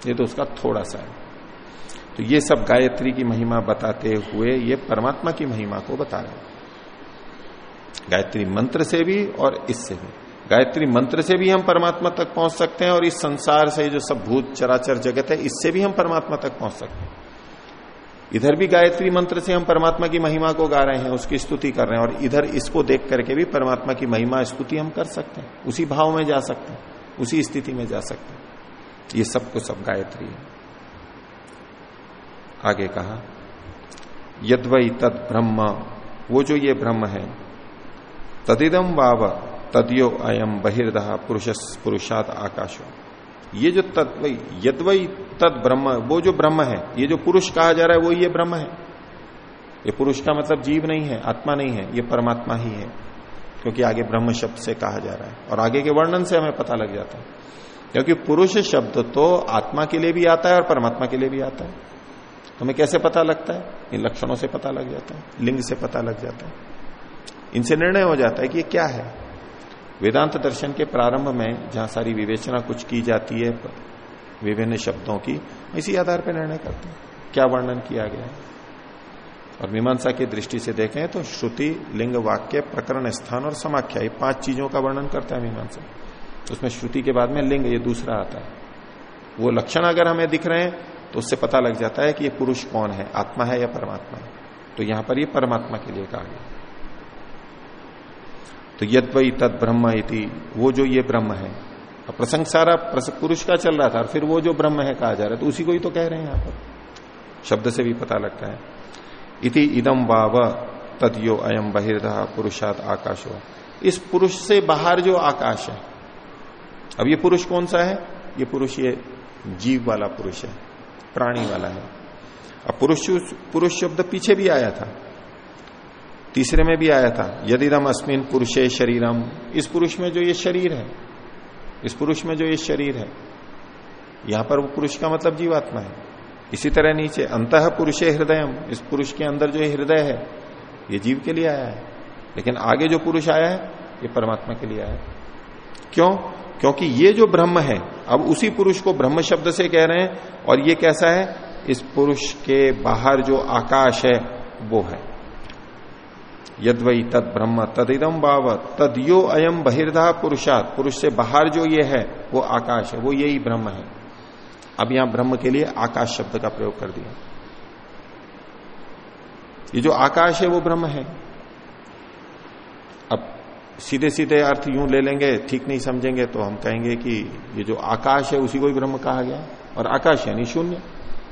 ये तो उसका थोड़ा सा है। तो ये सब गायत्री की महिमा बताते हुए ये परमात्मा की महिमा को बता रहे हैं। गायत्री मंत्र से भी और इससे भी। गायत्री मंत्र से भी हम परमात्मा तक पहुँच सकते हैं और इस संसार से जो सब भूत, चराचर जगत है, इससे भी हम परमात्मा तक पहुँच सकते हैं। इधर भी गायत्री मंत्र से हम परमात्मा की महिमा को गा रहे हैं, उसकी स्तुति कर रहे हैं और इधर इसको देख करके भी परमात्मा की महिमा, स्तुति हम कर सकते हैं। उसी भाव में जा सकते हैं, उसी स्थिति में जा सकते हैं। ये सबको सब गायत्री है। आगे कहा यदवई तद ब्रह्म, वो जो ये ब्रह्म है तदिदम वाव तदयो अयम बहिर्दह पुरुष पुरुषात आकाशो। ये जो तत्व यदवई तद ब्रह्म, वो जो ब्रह्म है, ये जो पुरुष कहा जा रहा है वो ये ब्रह्म है। ये पुरुष का मतलब जीव नहीं है, आत्मा नहीं है, ये परमात्मा ही है, क्योंकि आगे ब्रह्म शब्द से कहा जा रहा है। और आगे के वर्णन से हमें पता लग जाता है। क्योंकि पुरुष शब्द तो आत्मा के लिए भी आता है और परमात्मा के लिए भी आता है। तो हमें कैसे पता लगता है? इन लक्षणों से पता लग जाता है, लिंग से पता लग जाता है। इनसे निर्णय हो जाता है कि ये क्या है। वेदांत दर्शन के प्रारंभ में जहाँ सारी विवेचना कुछ की जाती है, विभिन्न शब्दों की, इसी आधार पर निर्णय करते हैं। क्या वर्णन किया गया है? और मीमांसा की दृष्टि से देखें तो श्रुति, लिंग, वाक्य, प्रकरण, स्थान और समाख्या, ये पाँच चीज़ों का वर्णन करता है मीमांसा। उसमें श्रुति के बाद में लिंग, ये दूसरा आता है। वो लक्षण अगर हमें दिख रहे हैं तो उससे पता लग जाता है कि ये पुरुष कौन है, आत्मा है या परमात्मा है। तो यहाँ पर ये परमात्मा के लिए कहा गया तो यद वही तद ब्रह्म इति, वो जो ये ब्रह्म है। प्रसंग सारा पुरुष का चल रहा था, और फिर वो जो ब्रह्म है कहा जा रहा है तो उसी को ही तो कह रहे हैं यहाँ पर। शब्द से भी पता लगता है। इति इदम वाव तद यो अयम बहिर्धा पुरुषात आकाशो। इस पुरुष से बाहर जो आकाश है अब ये पुरुष कौन सा है? ये पुरुष ये जीव वाला पुरुष है, प्राणी वाला है। अब पुरुष पुरुष शब्द पीछे भी आया था, तीसरे में भी आया था। यदि रम अस्मिन पुरुषे शरीरम। इस पुरुष में जो ये शरीर है, इस पुरुष में जो ये शरीर है, यहाँ पर वो पुरुष का मतलब जीवात्मा है। इसी तरह नीचे, अंत पुरुषे हृदयम। इस पुरुष के अंदर जो हृदय है, ये जीव के लिए आया है। लेकिन आगे जो पुरुष आया है, ये परमात्मा के लिए आया है। क्यों? क्योंकि ये जो ब्रह्म है, अब उसी पुरुष को ब्रह्म शब्द से कह रहे हैं, और ये कैसा है? इस पुरुष के बाहर जो आकाश है, वो है। यद वही तद ब्रह्म तदिदम बाव तदयो अयम बहिर्धा पुरुषात। पुरुष से बाहर जो ये है, वो आकाश है, वो यही ब्रह्म है। अब यहाँ ब्रह्म के लिए आकाश शब्द का प्रयोग कर दिया। ये जो आकाश है, वो ब्रह्म है। सीधे सीधे अर्थ यूँ ले लेंगे, ठीक नहीं समझेंगे तो हम कहेंगे कि ये जो आकाश है, उसी को ही ब्रह्म कहा गया और आकाश यानी शून्य।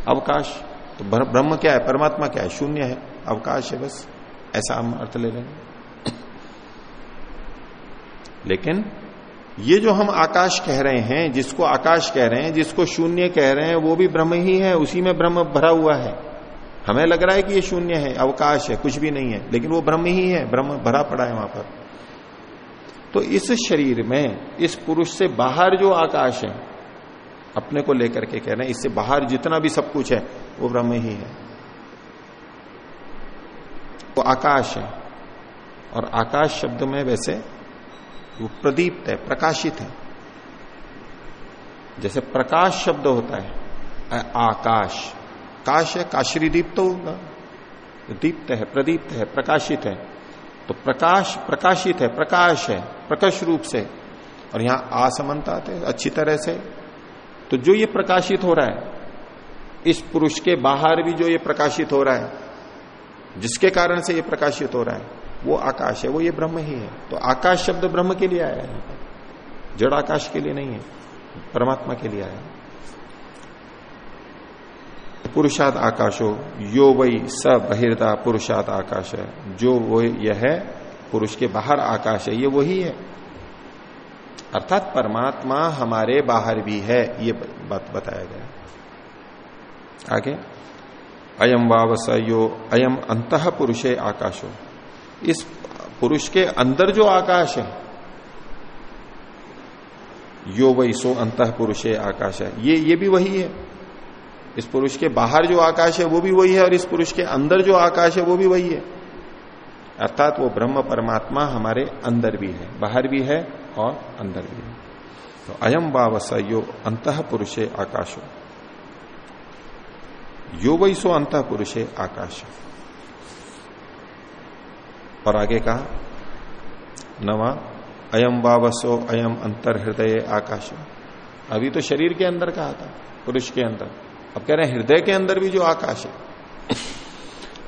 अवकाश तो ब्रह्म क्या है? परमात्मा क्या है? शून्य है। अवकाश है बस। ऐसा हम अर्थ ले लेंगे। लेकिन ये जो हम आकाश कह रहे हैं, जिसको आकाश कह रहे हैं, जिसको शून्य कह रहे हैं, वो भी ब्रह्म ही है। उसी में ब्रह्म भरा हुआ है। हमें लग रहा है कि ये शून्य है, अवकाश है, कुछ भी नहीं है, लेकिन वो ब्रह्म ही है। ब्रह्म भरा पड़ा है वहाँ पर। तो इस शरीर में, इस पुरुष से बाहर जो आकाश है, अपने को लेकर के कह रहे हैं, इससे बाहर जितना भी सब कुछ है, वो ब्रह्म ही है। वो आकाश है। और आकाश शब्द में वैसे वो प्रदीप्त है, प्रकाशित है। जैसे प्रकाश शब्द होता है आकाश। काश है, काशरी दीप्त होगा। दीप्त है, प्रदीप्त है, प्रकाशित है। तो प्रकाश, प्रकाशित है, प्रकाश है। प्रकाश रूप से। और यहाँ आसमनता आते अच्छी तरह से। तो जो ये प्रकाशित हो रहा है, इस पुरुष के बाहर भी जो ये प्रकाशित हो रहा है, जिसके कारण से ये प्रकाशित हो रहा है, वो आकाश है, वो ये ब्रह्म ही है। तो आकाश शब्द ब्रह्म के लिए आया है। जड़ आकाश के लिए नहीं है, परमात्मा के लिए आया पुरुषाद आकाशो, यो वही स बहिर्दा पुरुषाद आकाश है। जो वो यह है पुरुष के बाहर आकाश है, ये वही है। अर्थात परमात्मा हमारे बाहर भी है, ये बात बताया गया। आगे अयम वावसयो अयम अंत पुरुषे आकाशो। इस पुरुष के अंदर जो आकाश है, यो वही सो अंत पुरुषे आकाश है। ये ये भी वही है। इस पुरुष के बाहर जो आकाश है, वो भी वही है, और इस पुरुष के अंदर जो आकाश है, वो भी वही है। अर्थात वो ब्रह्म परमात्मा हमारे अंदर भी है, बाहर भी है और अंदर भी है। तो अयम वावस यो अंत पुरुषे आकाशो। यो वही सो अंत पुरुषे आकाश। और आगे कहा, नवा अयम वावसो अयम अंतर हृदय आकाश। अभी तो शरीर के अंदर कहा था, पुरुष के अंदर। अब कह रहे हैं, हृदय के अंदर भी जो आकाश है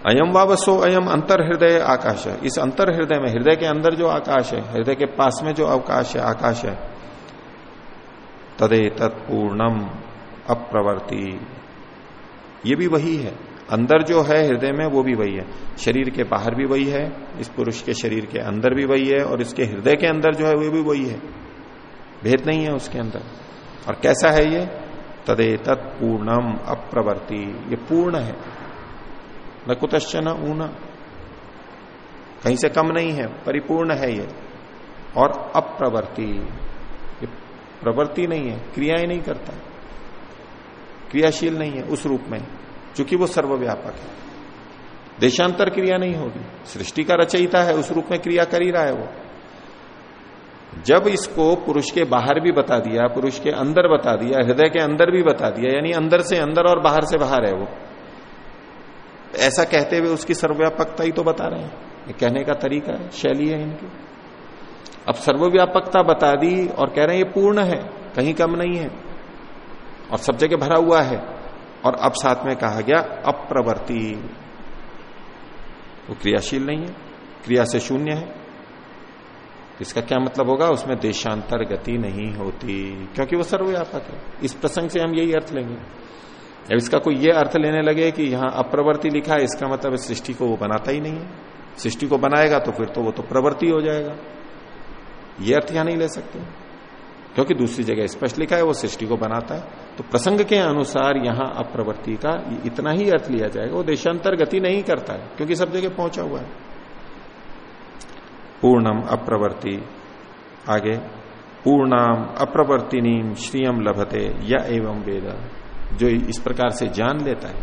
अयम वावसो अयम अंतर हृदय आकाश है। इस अंतर हृदय में, हृदय के अंदर जो आकाश है, हृदय के पास में जो अवकाश है, आकाश है तदे तत्पूर्णम अप्रवर्ती। ये भी वही है। अंदर जो है हृदय में, वो भी वही है। शरीर के बाहर भी वही है, इस पुरुष के शरीर के अंदर भी वही है, और इसके हृदय के अंदर जो है, वो भी वही है। भेद नहीं है उसके अंदर। और कैसा है ये? तदे तत्पूर्णम अप्रवर्ती। ये पूर्ण है। न कुतश्च न ऊना। कहीं से कम नहीं है, परिपूर्ण है ये। और अप्रवर्ती। ये प्रवृत्ति नहीं है क्रियाएँ नहीं करता। क्रियाशील नहीं है उस रूप में क्योंकि वो सर्वव्यापक है। देशांतर क्रिया नहीं होगी। सृष्टि का रचयिता है, उस रूप में क्रिया कर ही रहा है वो। जब इसको पुरुष के बाहर भी बता दिया, पुरुष के अंदर बता दिया, हृदय के अंदर भी बता दिया, यानी अंदर से अंदर और बाहर से बाहर है वो। ऐसा कहते हुए उसकी सर्वव्यापकता ही तो बता रहे हैं। ये कहने का तरीका है, शैली है इनकी। अब सर्वव्यापकता बता दी और कह रहे हैं ये पूर्ण है, कहीं कम नहीं है। और सब जगह भरा हुआ है। और अब साथ में कहा गया, अप्रवर्ती। वो क्रियाशील नहीं है, क्रिया से शून्य है। इसका क्या मतलब होगा? उसमें देशांतर गति नहीं होती, क्योंकि वो सर्वव्यापक है। इस प्रसंग से हम यही अर्थ लेंगे। अब इसका कोई ये अर्थ लेने लगे कि यहाँ अप्रवृत्ति लिखा है, इसका मतलब सृष्टि को वो बनाता ही नहीं है। सृष्टि को बनाएगा तो फिर तो वो तो प्रवृत्ति हो जाएगा। ये अर्थ यहाँ नहीं ले सकते। क्योंकि दूसरी जगह स्पष्ट लिखा है, वो सृष्टि को बनाता है। तो प्रसंग के अनुसार यहाँ अप्रवृत्ति का इतना ही अर्थ लिया जाएगा, वो देशांतर गति नहीं करता है, क्योंकि सब जगह पहुँचा हुआ है। पूर्णम अप्रवर्ति। आगे, पूर्णाम अप्रवर्तिनीम श्रियम लभते, या एवं वेद। जो इस प्रकार से जान लेता है।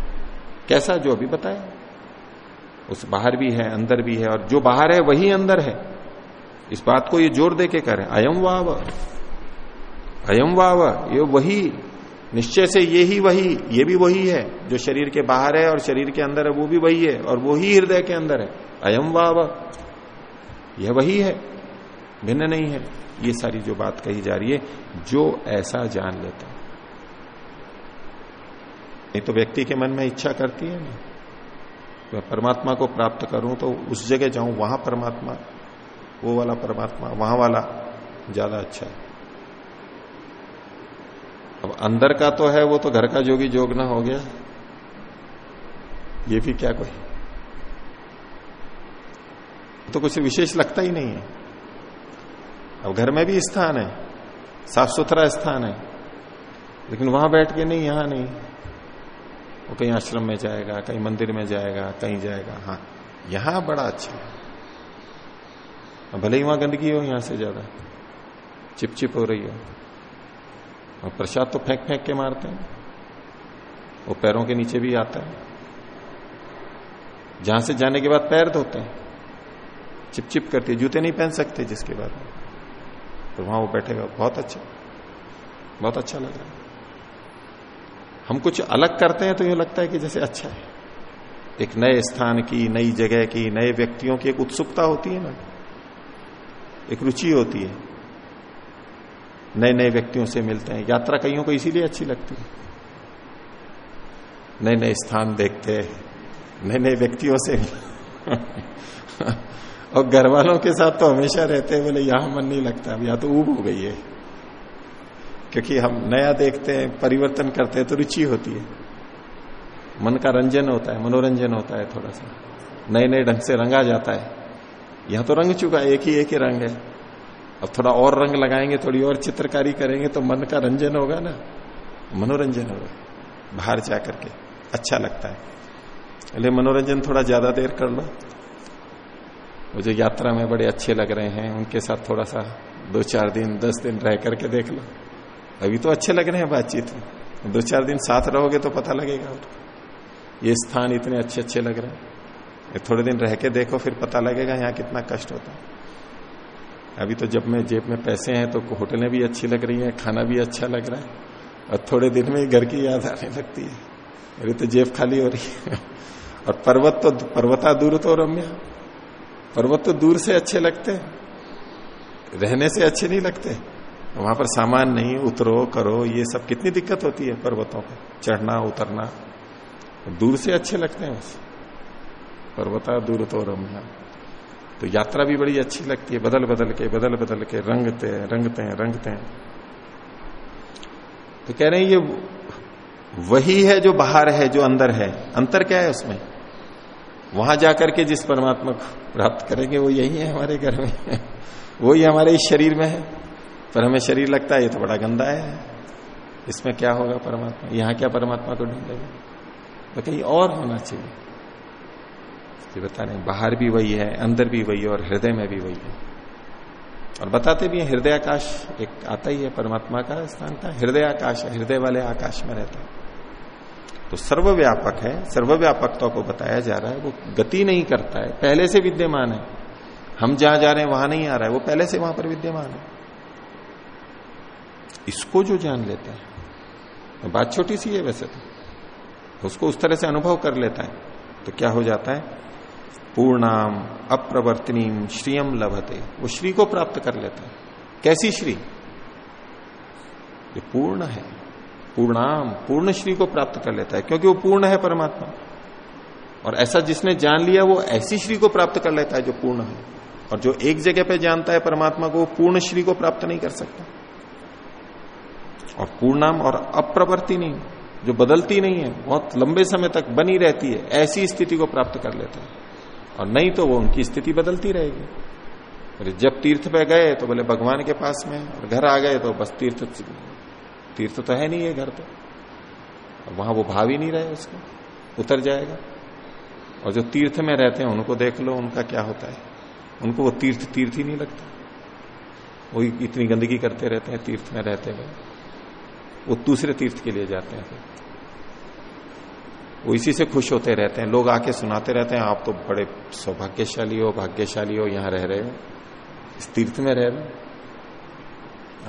कैसा जो अभी बताया? उस बाहर भी है, अंदर भी है, और जो बाहर है, वही अंदर है। इस बात को ये ज़ोर दे के करें अयम वाव। अयम वाव, ये वही, निश्चय से ये ही वही, ये भी वही है। जो शरीर के बाहर है और शरीर के अंदर है, वो भी वही है, और वो ही हृदय के अंदर है। अयम वाव, यह वही है, भिन्न नहीं है। ये सारी जो बात कही जा रही है, जो ऐसा जान लेता नहीं तो व्यक्ति के मन में इच्छा करती है ना तो परमात्मा को प्राप्त करूँ तो उस जगह जाऊँ, वहाँ परमात्मा, वो वाला परमात्मा, वहाँ वाला ज़्यादा अच्छा है। अब अंदर का तो है, वो तो घर का जोगी जोग ना हो गया। ये भी क्या कोई? तो कुछ विशेष लगता ही नहीं है। अब घर में भी स्थान है, साफ़ सुथरा स्थान है, लेकिन वहाँ बैठ के नहीं, यहाँ नहीं। वो कहीं आश्रम में जाएगा, कहीं मंदिर में जाएगा, कहीं जाएगा। हाँ यहाँ बड़ा अच्छा है। भले ही वहाँ गंदगी हो, यहाँ से ज़्यादा। चिपचिप हो रही हो। और प्रसाद तो फेंक फेंक के मारते हैं। वो पैरों के नीचे भी आता है। जहाँ से जाने के बाद पैर धोते हैं। चिपचिप करती है। जूते नहीं पहन सकते जिसके बाद। तो वहाँ वो बैठेगा। बहुत अच्छा। बहुत अच्छा लग रहा है। हम कुछ अलग करते हैं तो ये लगता है कि जैसे अच्छा है। एक नए स्थान की, नई जगह की, नए व्यक्तियों की एक उत्सुकता होती है ना? एक रुचि होती है। नए नए व्यक्तियों से मिलते हैं। यात्रा कईयों को इसीलिए अच्छी लगती है। नए नए स्थान देखते हैं। नए नए व्यक्तियों से और घर वालों के साथ तो हमेशा रहते हैं, बोले, यहाँ मन नहीं लगता। अब या तो ऊब हो गई है। क्योंकि हम नया देखते हैं, परिवर्तन करते हैं तो रुचि होती है। मन का रंजन होता है, मनोरंजन होता है थोड़ा सा। नए नए ढंग से रंगा जाता है। यहाँ तो रंग चुका है, एक ही एक ही रंग है। अब थोड़ा और रंग लगाएँगे, थोड़ी और चित्रकारी करेंगे तो मन का रंजन होगा ना। मनोरंजन होगा, बाहर जाकर के। अच्छा लगता है। अरे, मनोरंजन थोड़ा ज़्यादा देर कर लो। जो यात्रा में बड़े अच्छे लग रहे हैं, उनके साथ थोड़ा सा दो चार दिन, दस दिन रह करके देख लो। अभी तो अच्छे लग रहे हैं बातचीत में। दो चार दिन साथ रहोगे तो पता लगेगा और ये स्थान इतने अच्छे अच्छे लग रहे हैं। थोड़े दिन रह के देखो, फिर पता लगेगा यहाँ कितना कष्ट होता है। अभी तो जब मैं जेब में पैसे हैं तो होटलें भी अच्छी लग रही हैं, खाना भी अच्छा लग रहा है। और थोड़े दिन में ही घर की याद आने लगती है। अरे तो जेब खाली हो रही है। और पर्वत तो पर्वता दूर तो रम्या। पर्वत तो दूर से अच्छे लगते हैं। रहने से अच्छे नहीं लगते। वहाँ पर सामान नहीं, उतरो, करो, ये सब कितनी दिक्कत होती है पर्वतों पर चढ़ना, उतरना, दूर से अच्छे लगते हैं बस पर्वता दूर तो रम्या तो यात्रा भी बड़ी अच्छी लगती है बदल बदल के बदल बदल के, रंगते हैं रंगते हैं रंगते हैं। तो कह रहे हैं, ये वही है जो बाहर है, जो अंदर है। अंतर क्या है उसमें? वहाँ जाकर के जिस परमात्मा को प्राप्त करेंगे, वो यही है हमारे घर में। वही हमारे इस शरीर में है। पर हमें शरीर लगता है, ये तो बड़ा गंदा है। इसमें क्या होगा परमात्मा? यहाँ क्या परमात्मा को ढूंढेगा? तो कहीं और होना चाहिए। तो बता रहे बाहर भी वही है, अंदर भी वही है और हृदय में भी वही है। और बताते भी हैं, हृदय आकाश एक आता ही है, परमात्मा का स्थान था। हृदय आकाश हृदय वाले आकाश में रहता है। तो सर्वव्यापक है, सर्वव्यापकता को बताया जा रहा है, वो गति नहीं करता है, पहले से विद्यमान है। हम जहाँ जा रहे हैं, वहाँ नहीं आ रहा है, वो पहले से वहाँ पर विद्यमान है। इसको जो जान लेता है। बात छोटी सी है वैसे तो। उसको उस तरह से अनुभव कर लेता है तो क्या हो जाता है? पूर्णाम अप्रवर्तनी श्रीयम लभते। वो श्री को प्राप्त कर लेता है। कैसी श्री? ये पूर्ण है। पूर्णाम, पूर्ण श्री को प्राप्त कर लेता है, क्योंकि वो पूर्ण है परमात्मा। और ऐसा जिसने जान लिया, वो ऐसी श्री को प्राप्त कर लेता है जो पूर्ण है। और जो एक जगह पे जानता है परमात्मा को, वो पूर्ण श्री को प्राप्त नहीं कर सकता। और पूर्णाम और अप्रवर्ति नहीं, जो बदलती नहीं है, बहुत लंबे समय तक बनी रहती है, ऐसी स्थिति को प्राप्त कर लेता है। और नहीं तो वो उनकी स्थिति बदलती रहेगी। और जब तीर्थ पे गए तो बोले, भगवान के पास में और घर आ गए तो बस तीर्थ तीर्थ तो है नहीं है घर तो। वहाँ वो भाव ही नहीं रहे उसको, उतर जाएगा। और जो तीर्थ में रहते हैं, उनको देख लो, उनका क्या होता है। उनको वो तीर्थ तीर्थ ही नहीं लगता। वो इतनी गंदगी करते रहते हैं, तीर्थ में रहते हुए। वो दूसरे तीर्थ के लिए जाते हैं। वो इसी से खुश होते रहते हैं। लोग आके सुनाते रहते हैं, आप तो बड़े सौभाग्यशाली हो, भाग्यशाली हो, यहाँ रह रहे हो। इस तीर्थ में रह रहे हो।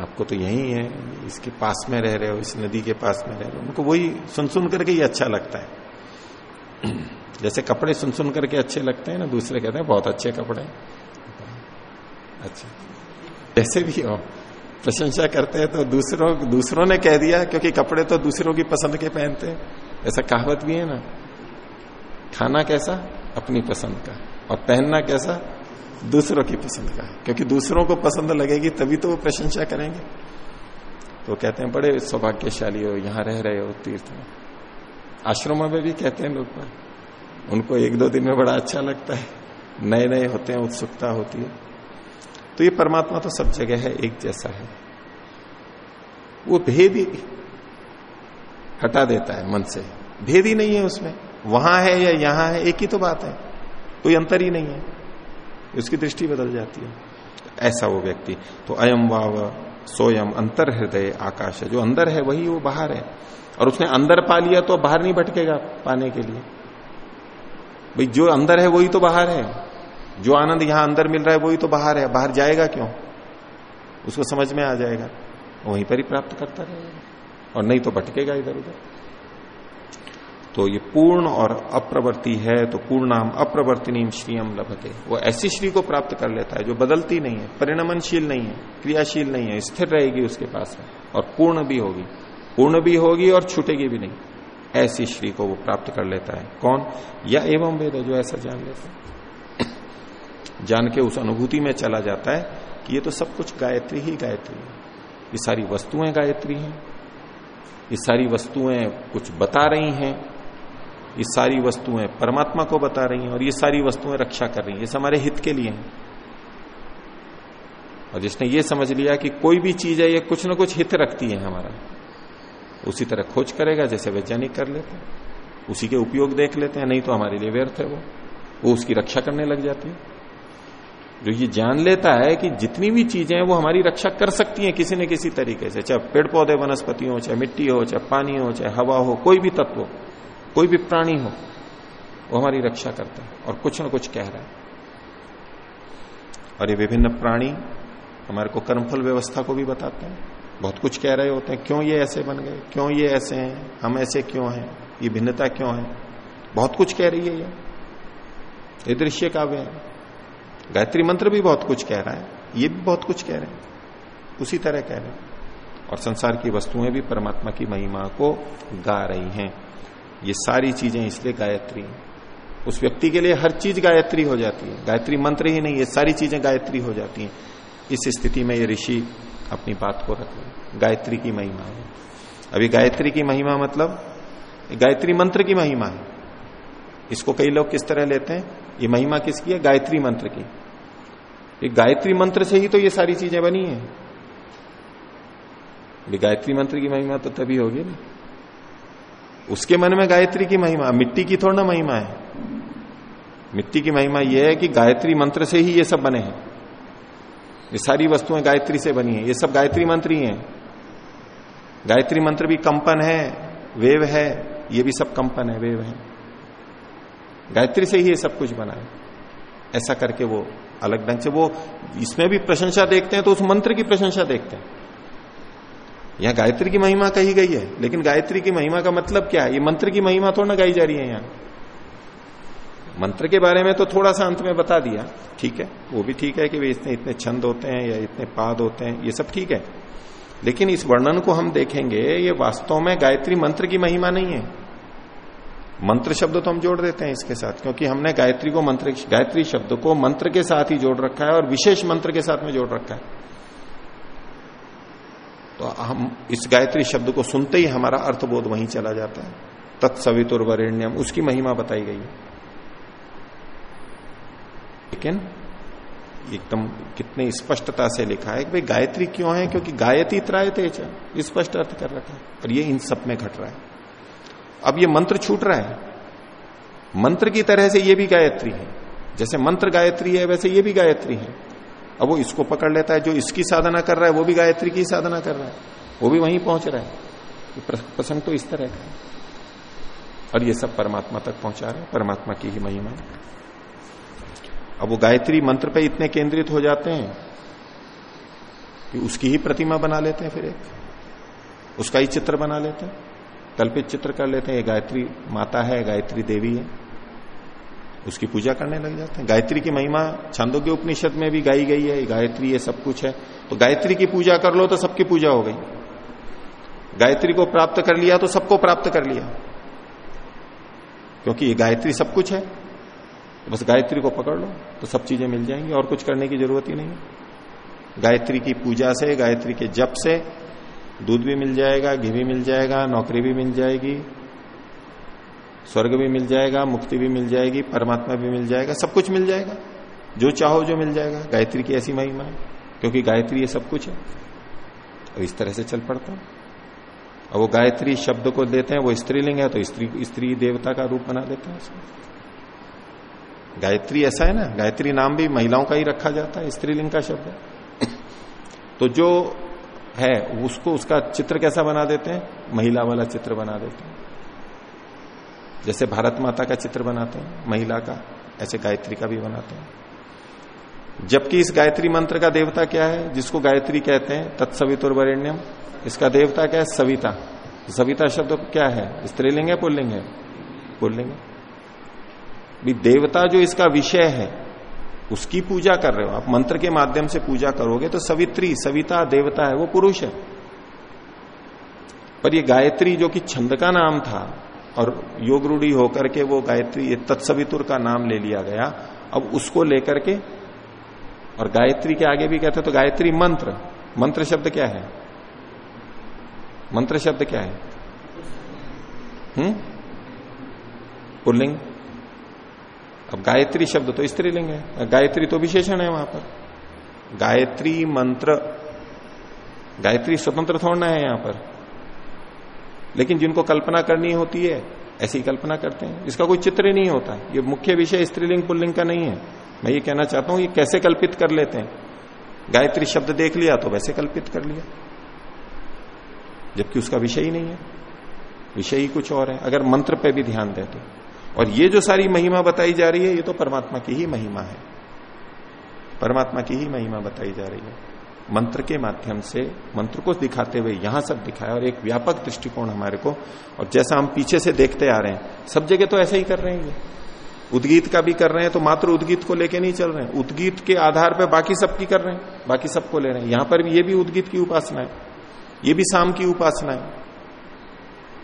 आपको तो यही है, इसके पास में रह रहे हो, इस नदी के पास में रह रहे हो। उनको वही सुन सुन करके ही अच्छा लगता है। जैसे कपड़े सुन सुन करके अच्छे लगते हैं ना, दूसरे कहते हैं, बहुत अच्छे कपड़े अच्छा। जैसे भी हो। प्रशंसा करते हैं तो दूसरों दूसरों ने कह दिया, क्योंकि कपड़े तो दूसरों की पसंद के पहनते हैं। ऐसा कहावत भी है ना? खाना कैसा? अपनी पसंद का। और पहनना कैसा? दूसरों की पसंद का। क्योंकि दूसरों को पसंद लगेगी, तभी तो वो प्रशंसा करेंगे। तो कहते हैं, बड़े सौभाग्यशाली हो, यहाँ रह रहे हो तीर्थ में। आश्रमों में भी कहते हैं लोग उनको एक दो दिन में बड़ा अच्छा लगता है। नए नए होते हैं, उत्सुकता होती है। तो ये परमात्मा तो सब जगह है, एक जैसा है। वो भेद ही हटा देता है मन से। भेद ही नहीं है उसमें। वहाँ है या यहाँ है, एक ही तो बात है। कोई अंतर ही नहीं है। उसकी दृष्टि बदल जाती है। ऐसा वो व्यक्ति। तो अयम वाव सोयम अंतर हृदय आकाश। है जो अंदर है, वही वो बाहर है। और उसने अंदर पा लिया तो बाहर नहीं भटकेगा पाने के लिए। भाई, जो अंदर है, वही तो बाहर है। जो आनंद यहाँ अंदर मिल रहा है वही तो बाहर है। बाहर जाएगा क्यों? उसको समझ में आ जाएगा। वहीं पर ही प्राप्त करता रहेगा। और नहीं तो भटकेगा इधर उधर। तो ये पूर्ण और अप्रवर्ति है तो पूर्णाम अप्रवर्तनीम श्रीयम लभते। वो ऐसी श्री को प्राप्त कर लेता है जो बदलती नहीं है, परिणमनशील नहीं है, क्रियाशील नहीं है, स्थिर रहेगी उसके पास में। और पूर्ण भी होगी। पूर्ण भी होगी और छूटेगी भी नहीं। ऐसी श्री को वो प्राप्त कर लेता है। कौन? या एवं वेद जो ऐसा जान लेता है। जान के उस अनुभूति में चला जाता है कि ये तो सब कुछ गायत्री ही गायत्री है। ये सारी वस्तुएँ गायत्री हैं। ये सारी वस्तुएँ कुछ बता रही हैं। ये सारी वस्तुएँ परमात्मा को बता रही हैं और ये सारी वस्तुएँ रक्षा कर रही हैं। ये हमारे हित के लिए हैं। और जिसने ये समझ लिया कि कोई भी चीज़ है, ये कुछ ना कुछ हित रखती है हमारा। उसी तरह खोज करेगा, जैसे वैज्ञानिक कर लेते हैं। उसी के उपयोग देख लेते हैं, नहीं तो हमारे लिए व्यर्थ है वो। वो उसकी रक्षा करने लग जाती है। जो ये जान लेता है कि जितनी भी चीज़ें हैं, वो हमारी रक्षा कर सकती हैं किसी न किसी तरीके से, चाहे पेड़ पौधे वनस्पति हो, चाहे मिट्टी हो, चाहे पानी हो, चाहे हवा हो, कोई भी तत्व हो, कोई भी प्राणी हो, वो हमारी रक्षा करता है और कुछ ना कुछ कह रहा है। और ये विभिन्न प्राणी हमारे को कर्मफल व्यवस्था को भी बताते हैं। बहुत कुछ कह रहे होते हैं, क्यों ये ऐसे बन गए? क्यों ये ऐसे हैं? हम ऐसे क्यों हैं? ये भिन्नता क्यों है? बहुत कुछ कह रही है ये। ये दृश्य काव्य है। गायत्री मंत्र भी बहुत कुछ कह रहा है, ये भी बहुत कुछ कह रहे हैं। उसी तरह कह रहे हैं। और संसार की वस्तुएँ भी परमात्मा की महिमा को गा रही हैं। ये सारी चीज़ें इसलिए गायत्री उस व्यक्ति के लिए हर चीज़ गायत्री हो जाती है। गायत्री मंत्र ही नहीं, ये सारी चीज़ें गायत्री हो जाती हैं। इस स्थिति में ये ऋषि अपनी बात को रख रहे गायत्री की महिमा है। अभी गायत्री की महिमा मतलब गायत्री मंत्र की महिमा है। इसको कई लोग किस तरह लेते हैं? ये महिमा किसकी है? गायत्री मंत्र की। ये गायत्री मंत्र से ही तो ये सारी चीज़ें बनी है। गायत्री मंत्र की महिमा तो तभी होगी ना। उसके मन में गायत्री की महिमा, मिट्टी की थोड़ा ना महिमा है। मिट्टी की महिमा यह है कि गायत्री मंत्र से ही ये सब बने हैं। ये सारी वस्तुएँ गायत्री से बनी है। ये सब गायत्री मंत्र ही है। गायत्री मंत्र भी कंपन है, वेव है, ये भी सब कंपन है, वेव है। गायत्री से ही ये सब कुछ बना है। ऐसा करके वो अलग ढंग से वो इसमें भी प्रशंसा देखते हैं तो उस मंत्र की प्रशंसा देखते हैं। यहाँ गायत्री की महिमा कही गई है, लेकिन गायत्री की महिमा का मतलब क्या है? ये मंत्र की महिमा थोड़ा ना गाई जा रही है यहाँ। मंत्र के बारे में तो थोड़ा सा अंत में बता दिया, ठीक है? वो भी ठीक है कि वे इतने इतने छंद होते हैं या इतने पाद होते हैं, ये सब ठीक है। लेकिन इस वर्णन को हम देखेंगे, ये वास्तव में गायत्री मंत्र की महिमा नहीं है। मंत्र शब्द तो हम जोड़ देते हैं इसके साथ, क्योंकि हमने गायत्री को मंत्र, गायत्री शब्द को मंत्र के साथ ही जोड़ रखा है और विशेष मंत्र के साथ में जोड़ रखा है। तो हम इस गायत्री शब्द को सुनते ही हमारा अर्थबोध वहीं चला जाता है। तत्सवितुर वरेण्यम उसकी महिमा बताई गई है। लेकिन एकदम कितने स्पष्टता से लिखा है कि भाई गायत्री क्यों है? क्योंकि गायत्री त्राय तेज स्पष्ट अर्थ कर रखा है। और ये इन सब में घट रहा है। अब ये मंत्र छूट रहा है। मंत्र की तरह से ये भी गायत्री है। जैसे मंत्र गायत्री है, वैसे ये भी गायत्री है। अब वो इसको पकड़ लेता है, जो इसकी साधना कर रहा है, वो भी गायत्री की साधना कर रहा है। वो भी वहीं पहुँच रहा है। प्रसंग तो इस तरह का है। और ये सब परमात्मा तक पहुँचा रहे हैं। परमात्मा की ही महिमा अब वो गायत्री मंत्र पे इतने केंद्रित हो जाते हैं कि उसकी ही प्रतिमा बना लेते हैं फिर एक। उसका ही चित्र बना लेते हैं। कल्पित चित्र कर लेते हैं गायत्री माता है, गायत्री देवी है। उसकी पूजा करने लग जाते हैं। गायत्री की महिमा छंदों के उपनिषद में भी गाई गई है गायत्री, ये सब कुछ है। तो गायत्री की पूजा कर लो तो सबकी पूजा हो गई। गायत्री को प्राप्त कर लिया तो सबको प्राप्त कर लिया। क्योंकि ये गायत्री सब कुछ है। तो बस गायत्री को पकड़ लो तो सब चीज़ें मिल जाएँगी, और कुछ करने की ज़रूरत ही नहीं है। गायत्री की पूजा से, गायत्री के जप से दूध भी मिल जाएगा, घी भी मिल जाएगा, नौकरी भी मिल जाएगी, स्वर्ग भी मिल जाएगा, मुक्ति भी मिल जाएगी, परमात्मा भी मिल जाएगा, सब कुछ मिल जाएगा। जो चाहो जो मिल जाएगा। गायत्री की ऐसी महिमा है, क्योंकि गायत्री ये सब कुछ है। और इस तरह से चल पड़ता है। और वो गायत्री शब्द को देते हैं, वो स्त्रीलिंग है तो स्त्री स्त्री देवता का रूप बना देते हैं उसमें। गायत्री ऐसा है ना, गायत्री नाम भी महिलाओं का ही रखा जाता है, स्त्रीलिंग का शब्द है। तो जो है, उसको उसका चित्र कैसा बना देते हैं? महिला वाला चित्र बना देते हैं। जैसे भारत माता का चित्र बनाते हैं, महिला का, ऐसे गायत्री का भी बनाते हैं। जबकि इस गायत्री मंत्र का देवता क्या है? जिसको गायत्री कहते हैं तत्सवितुर वरेण्यम इसका देवता क्या है? सविता। सविता शब्द क्या है? स्त्रीलिंग है, पुल्लिंग है? पुल्लिंग देवता जो इसका विषय है उसकी पूजा कर रहे हो। आप मंत्र के माध्यम से पूजा करोगे तो सवित्री, सविता, देवता है, वो पुरुष है। पर ये गायत्री जो कि छंद का नाम था और योग रूढ़ी होकर के वो गायत्री तत्सवितुर का नाम ले लिया गया, अब उसको लेकर के, और गायत्री के आगे भी कहते तो गायत्री मंत्र। मंत्र शब्द क्या है? मंत्र शब्द क्या है? हम्म? पुल्लिंग? अब गायत्री शब्द तो स्त्रीलिंग है। गायत्री तो विशेषण है वहाँ पर। गायत्री मंत्र, गायत्री स्वतंत्र थोड़ना है यहाँ पर। लेकिन जिनको कल्पना करनी होती है, ऐसी कल्पना करते हैं। इसका कोई चित्र नहीं होता। ये मुख्य विषय स्त्रीलिंग, पुल्लिंग का नहीं है। मैं ये कहना चाहता हूँ, ये कैसे कल्पित कर लेते हैं? गायत्री शब्द देख लिया तो वैसे कल्पित कर लिया। जबकि उसका विषय ही नहीं है। विषय ही कुछ और है। अगर मंत्र पे भी ध्यान दे तो। और ये जो सारी महिमा बताई जा रही है, ये तो परमात्मा की ही महिमा है। परमात्मा की ही महिमा बताई जा रही है। मंत्र के माध्यम से, मंत्र को दिखाते हुए यहाँ सब दिखाया और एक व्यापक दृष्टिकोण हमारे को, और जैसा हम पीछे से देखते आ रहे हैं, सब जगह तो ऐसे ही कर रहे हैं उदगीत का भी कर रहे हैं तो मात्र उदगीत को लेके नहीं चल रहे हैं। उदगीत के आधार पर बाकी सबकी कर रहे हैं, बाकी सबको ले रहे हैं। यहाँ पर भी ये भी उदगीत की उपासना है, ये भी शाम की उपासना है।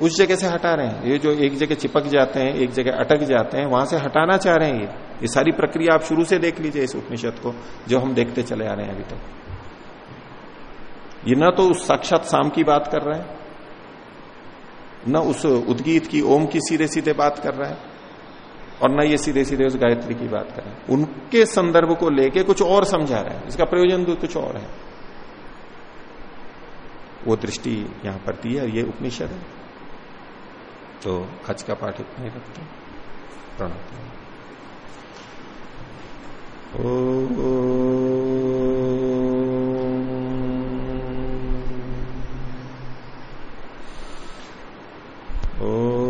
उस जगह से हटा रहे हैं। ये जो एक जगह चिपक जाते हैं, एक जगह अटक जाते हैं, वहाँ से हटाना चाह रहे हैं ये। ये सारी प्रक्रिया आप शुरू से देख लीजिए इस उपनिषद को, जो हम देखते चले आ रहे हैं अभी तक। तो। ये न तो उस साक्षात शाम की बात कर रहे हैं, न उस उदगीत की ओम की सीधे सीधे बात कर रहा है, और न ये सीधे सीधे उस गायत्री की बात कर रहे हैं। उनके संदर्भ को लेके कुछ और समझा रहे हैं। इसका प्रयोजन तो कुछ और है। वो दृष्टि यहाँ पर दी है, ये उपनिषद है। तो आज का पाठ इतना ही रखते प्रणाम ओ ओ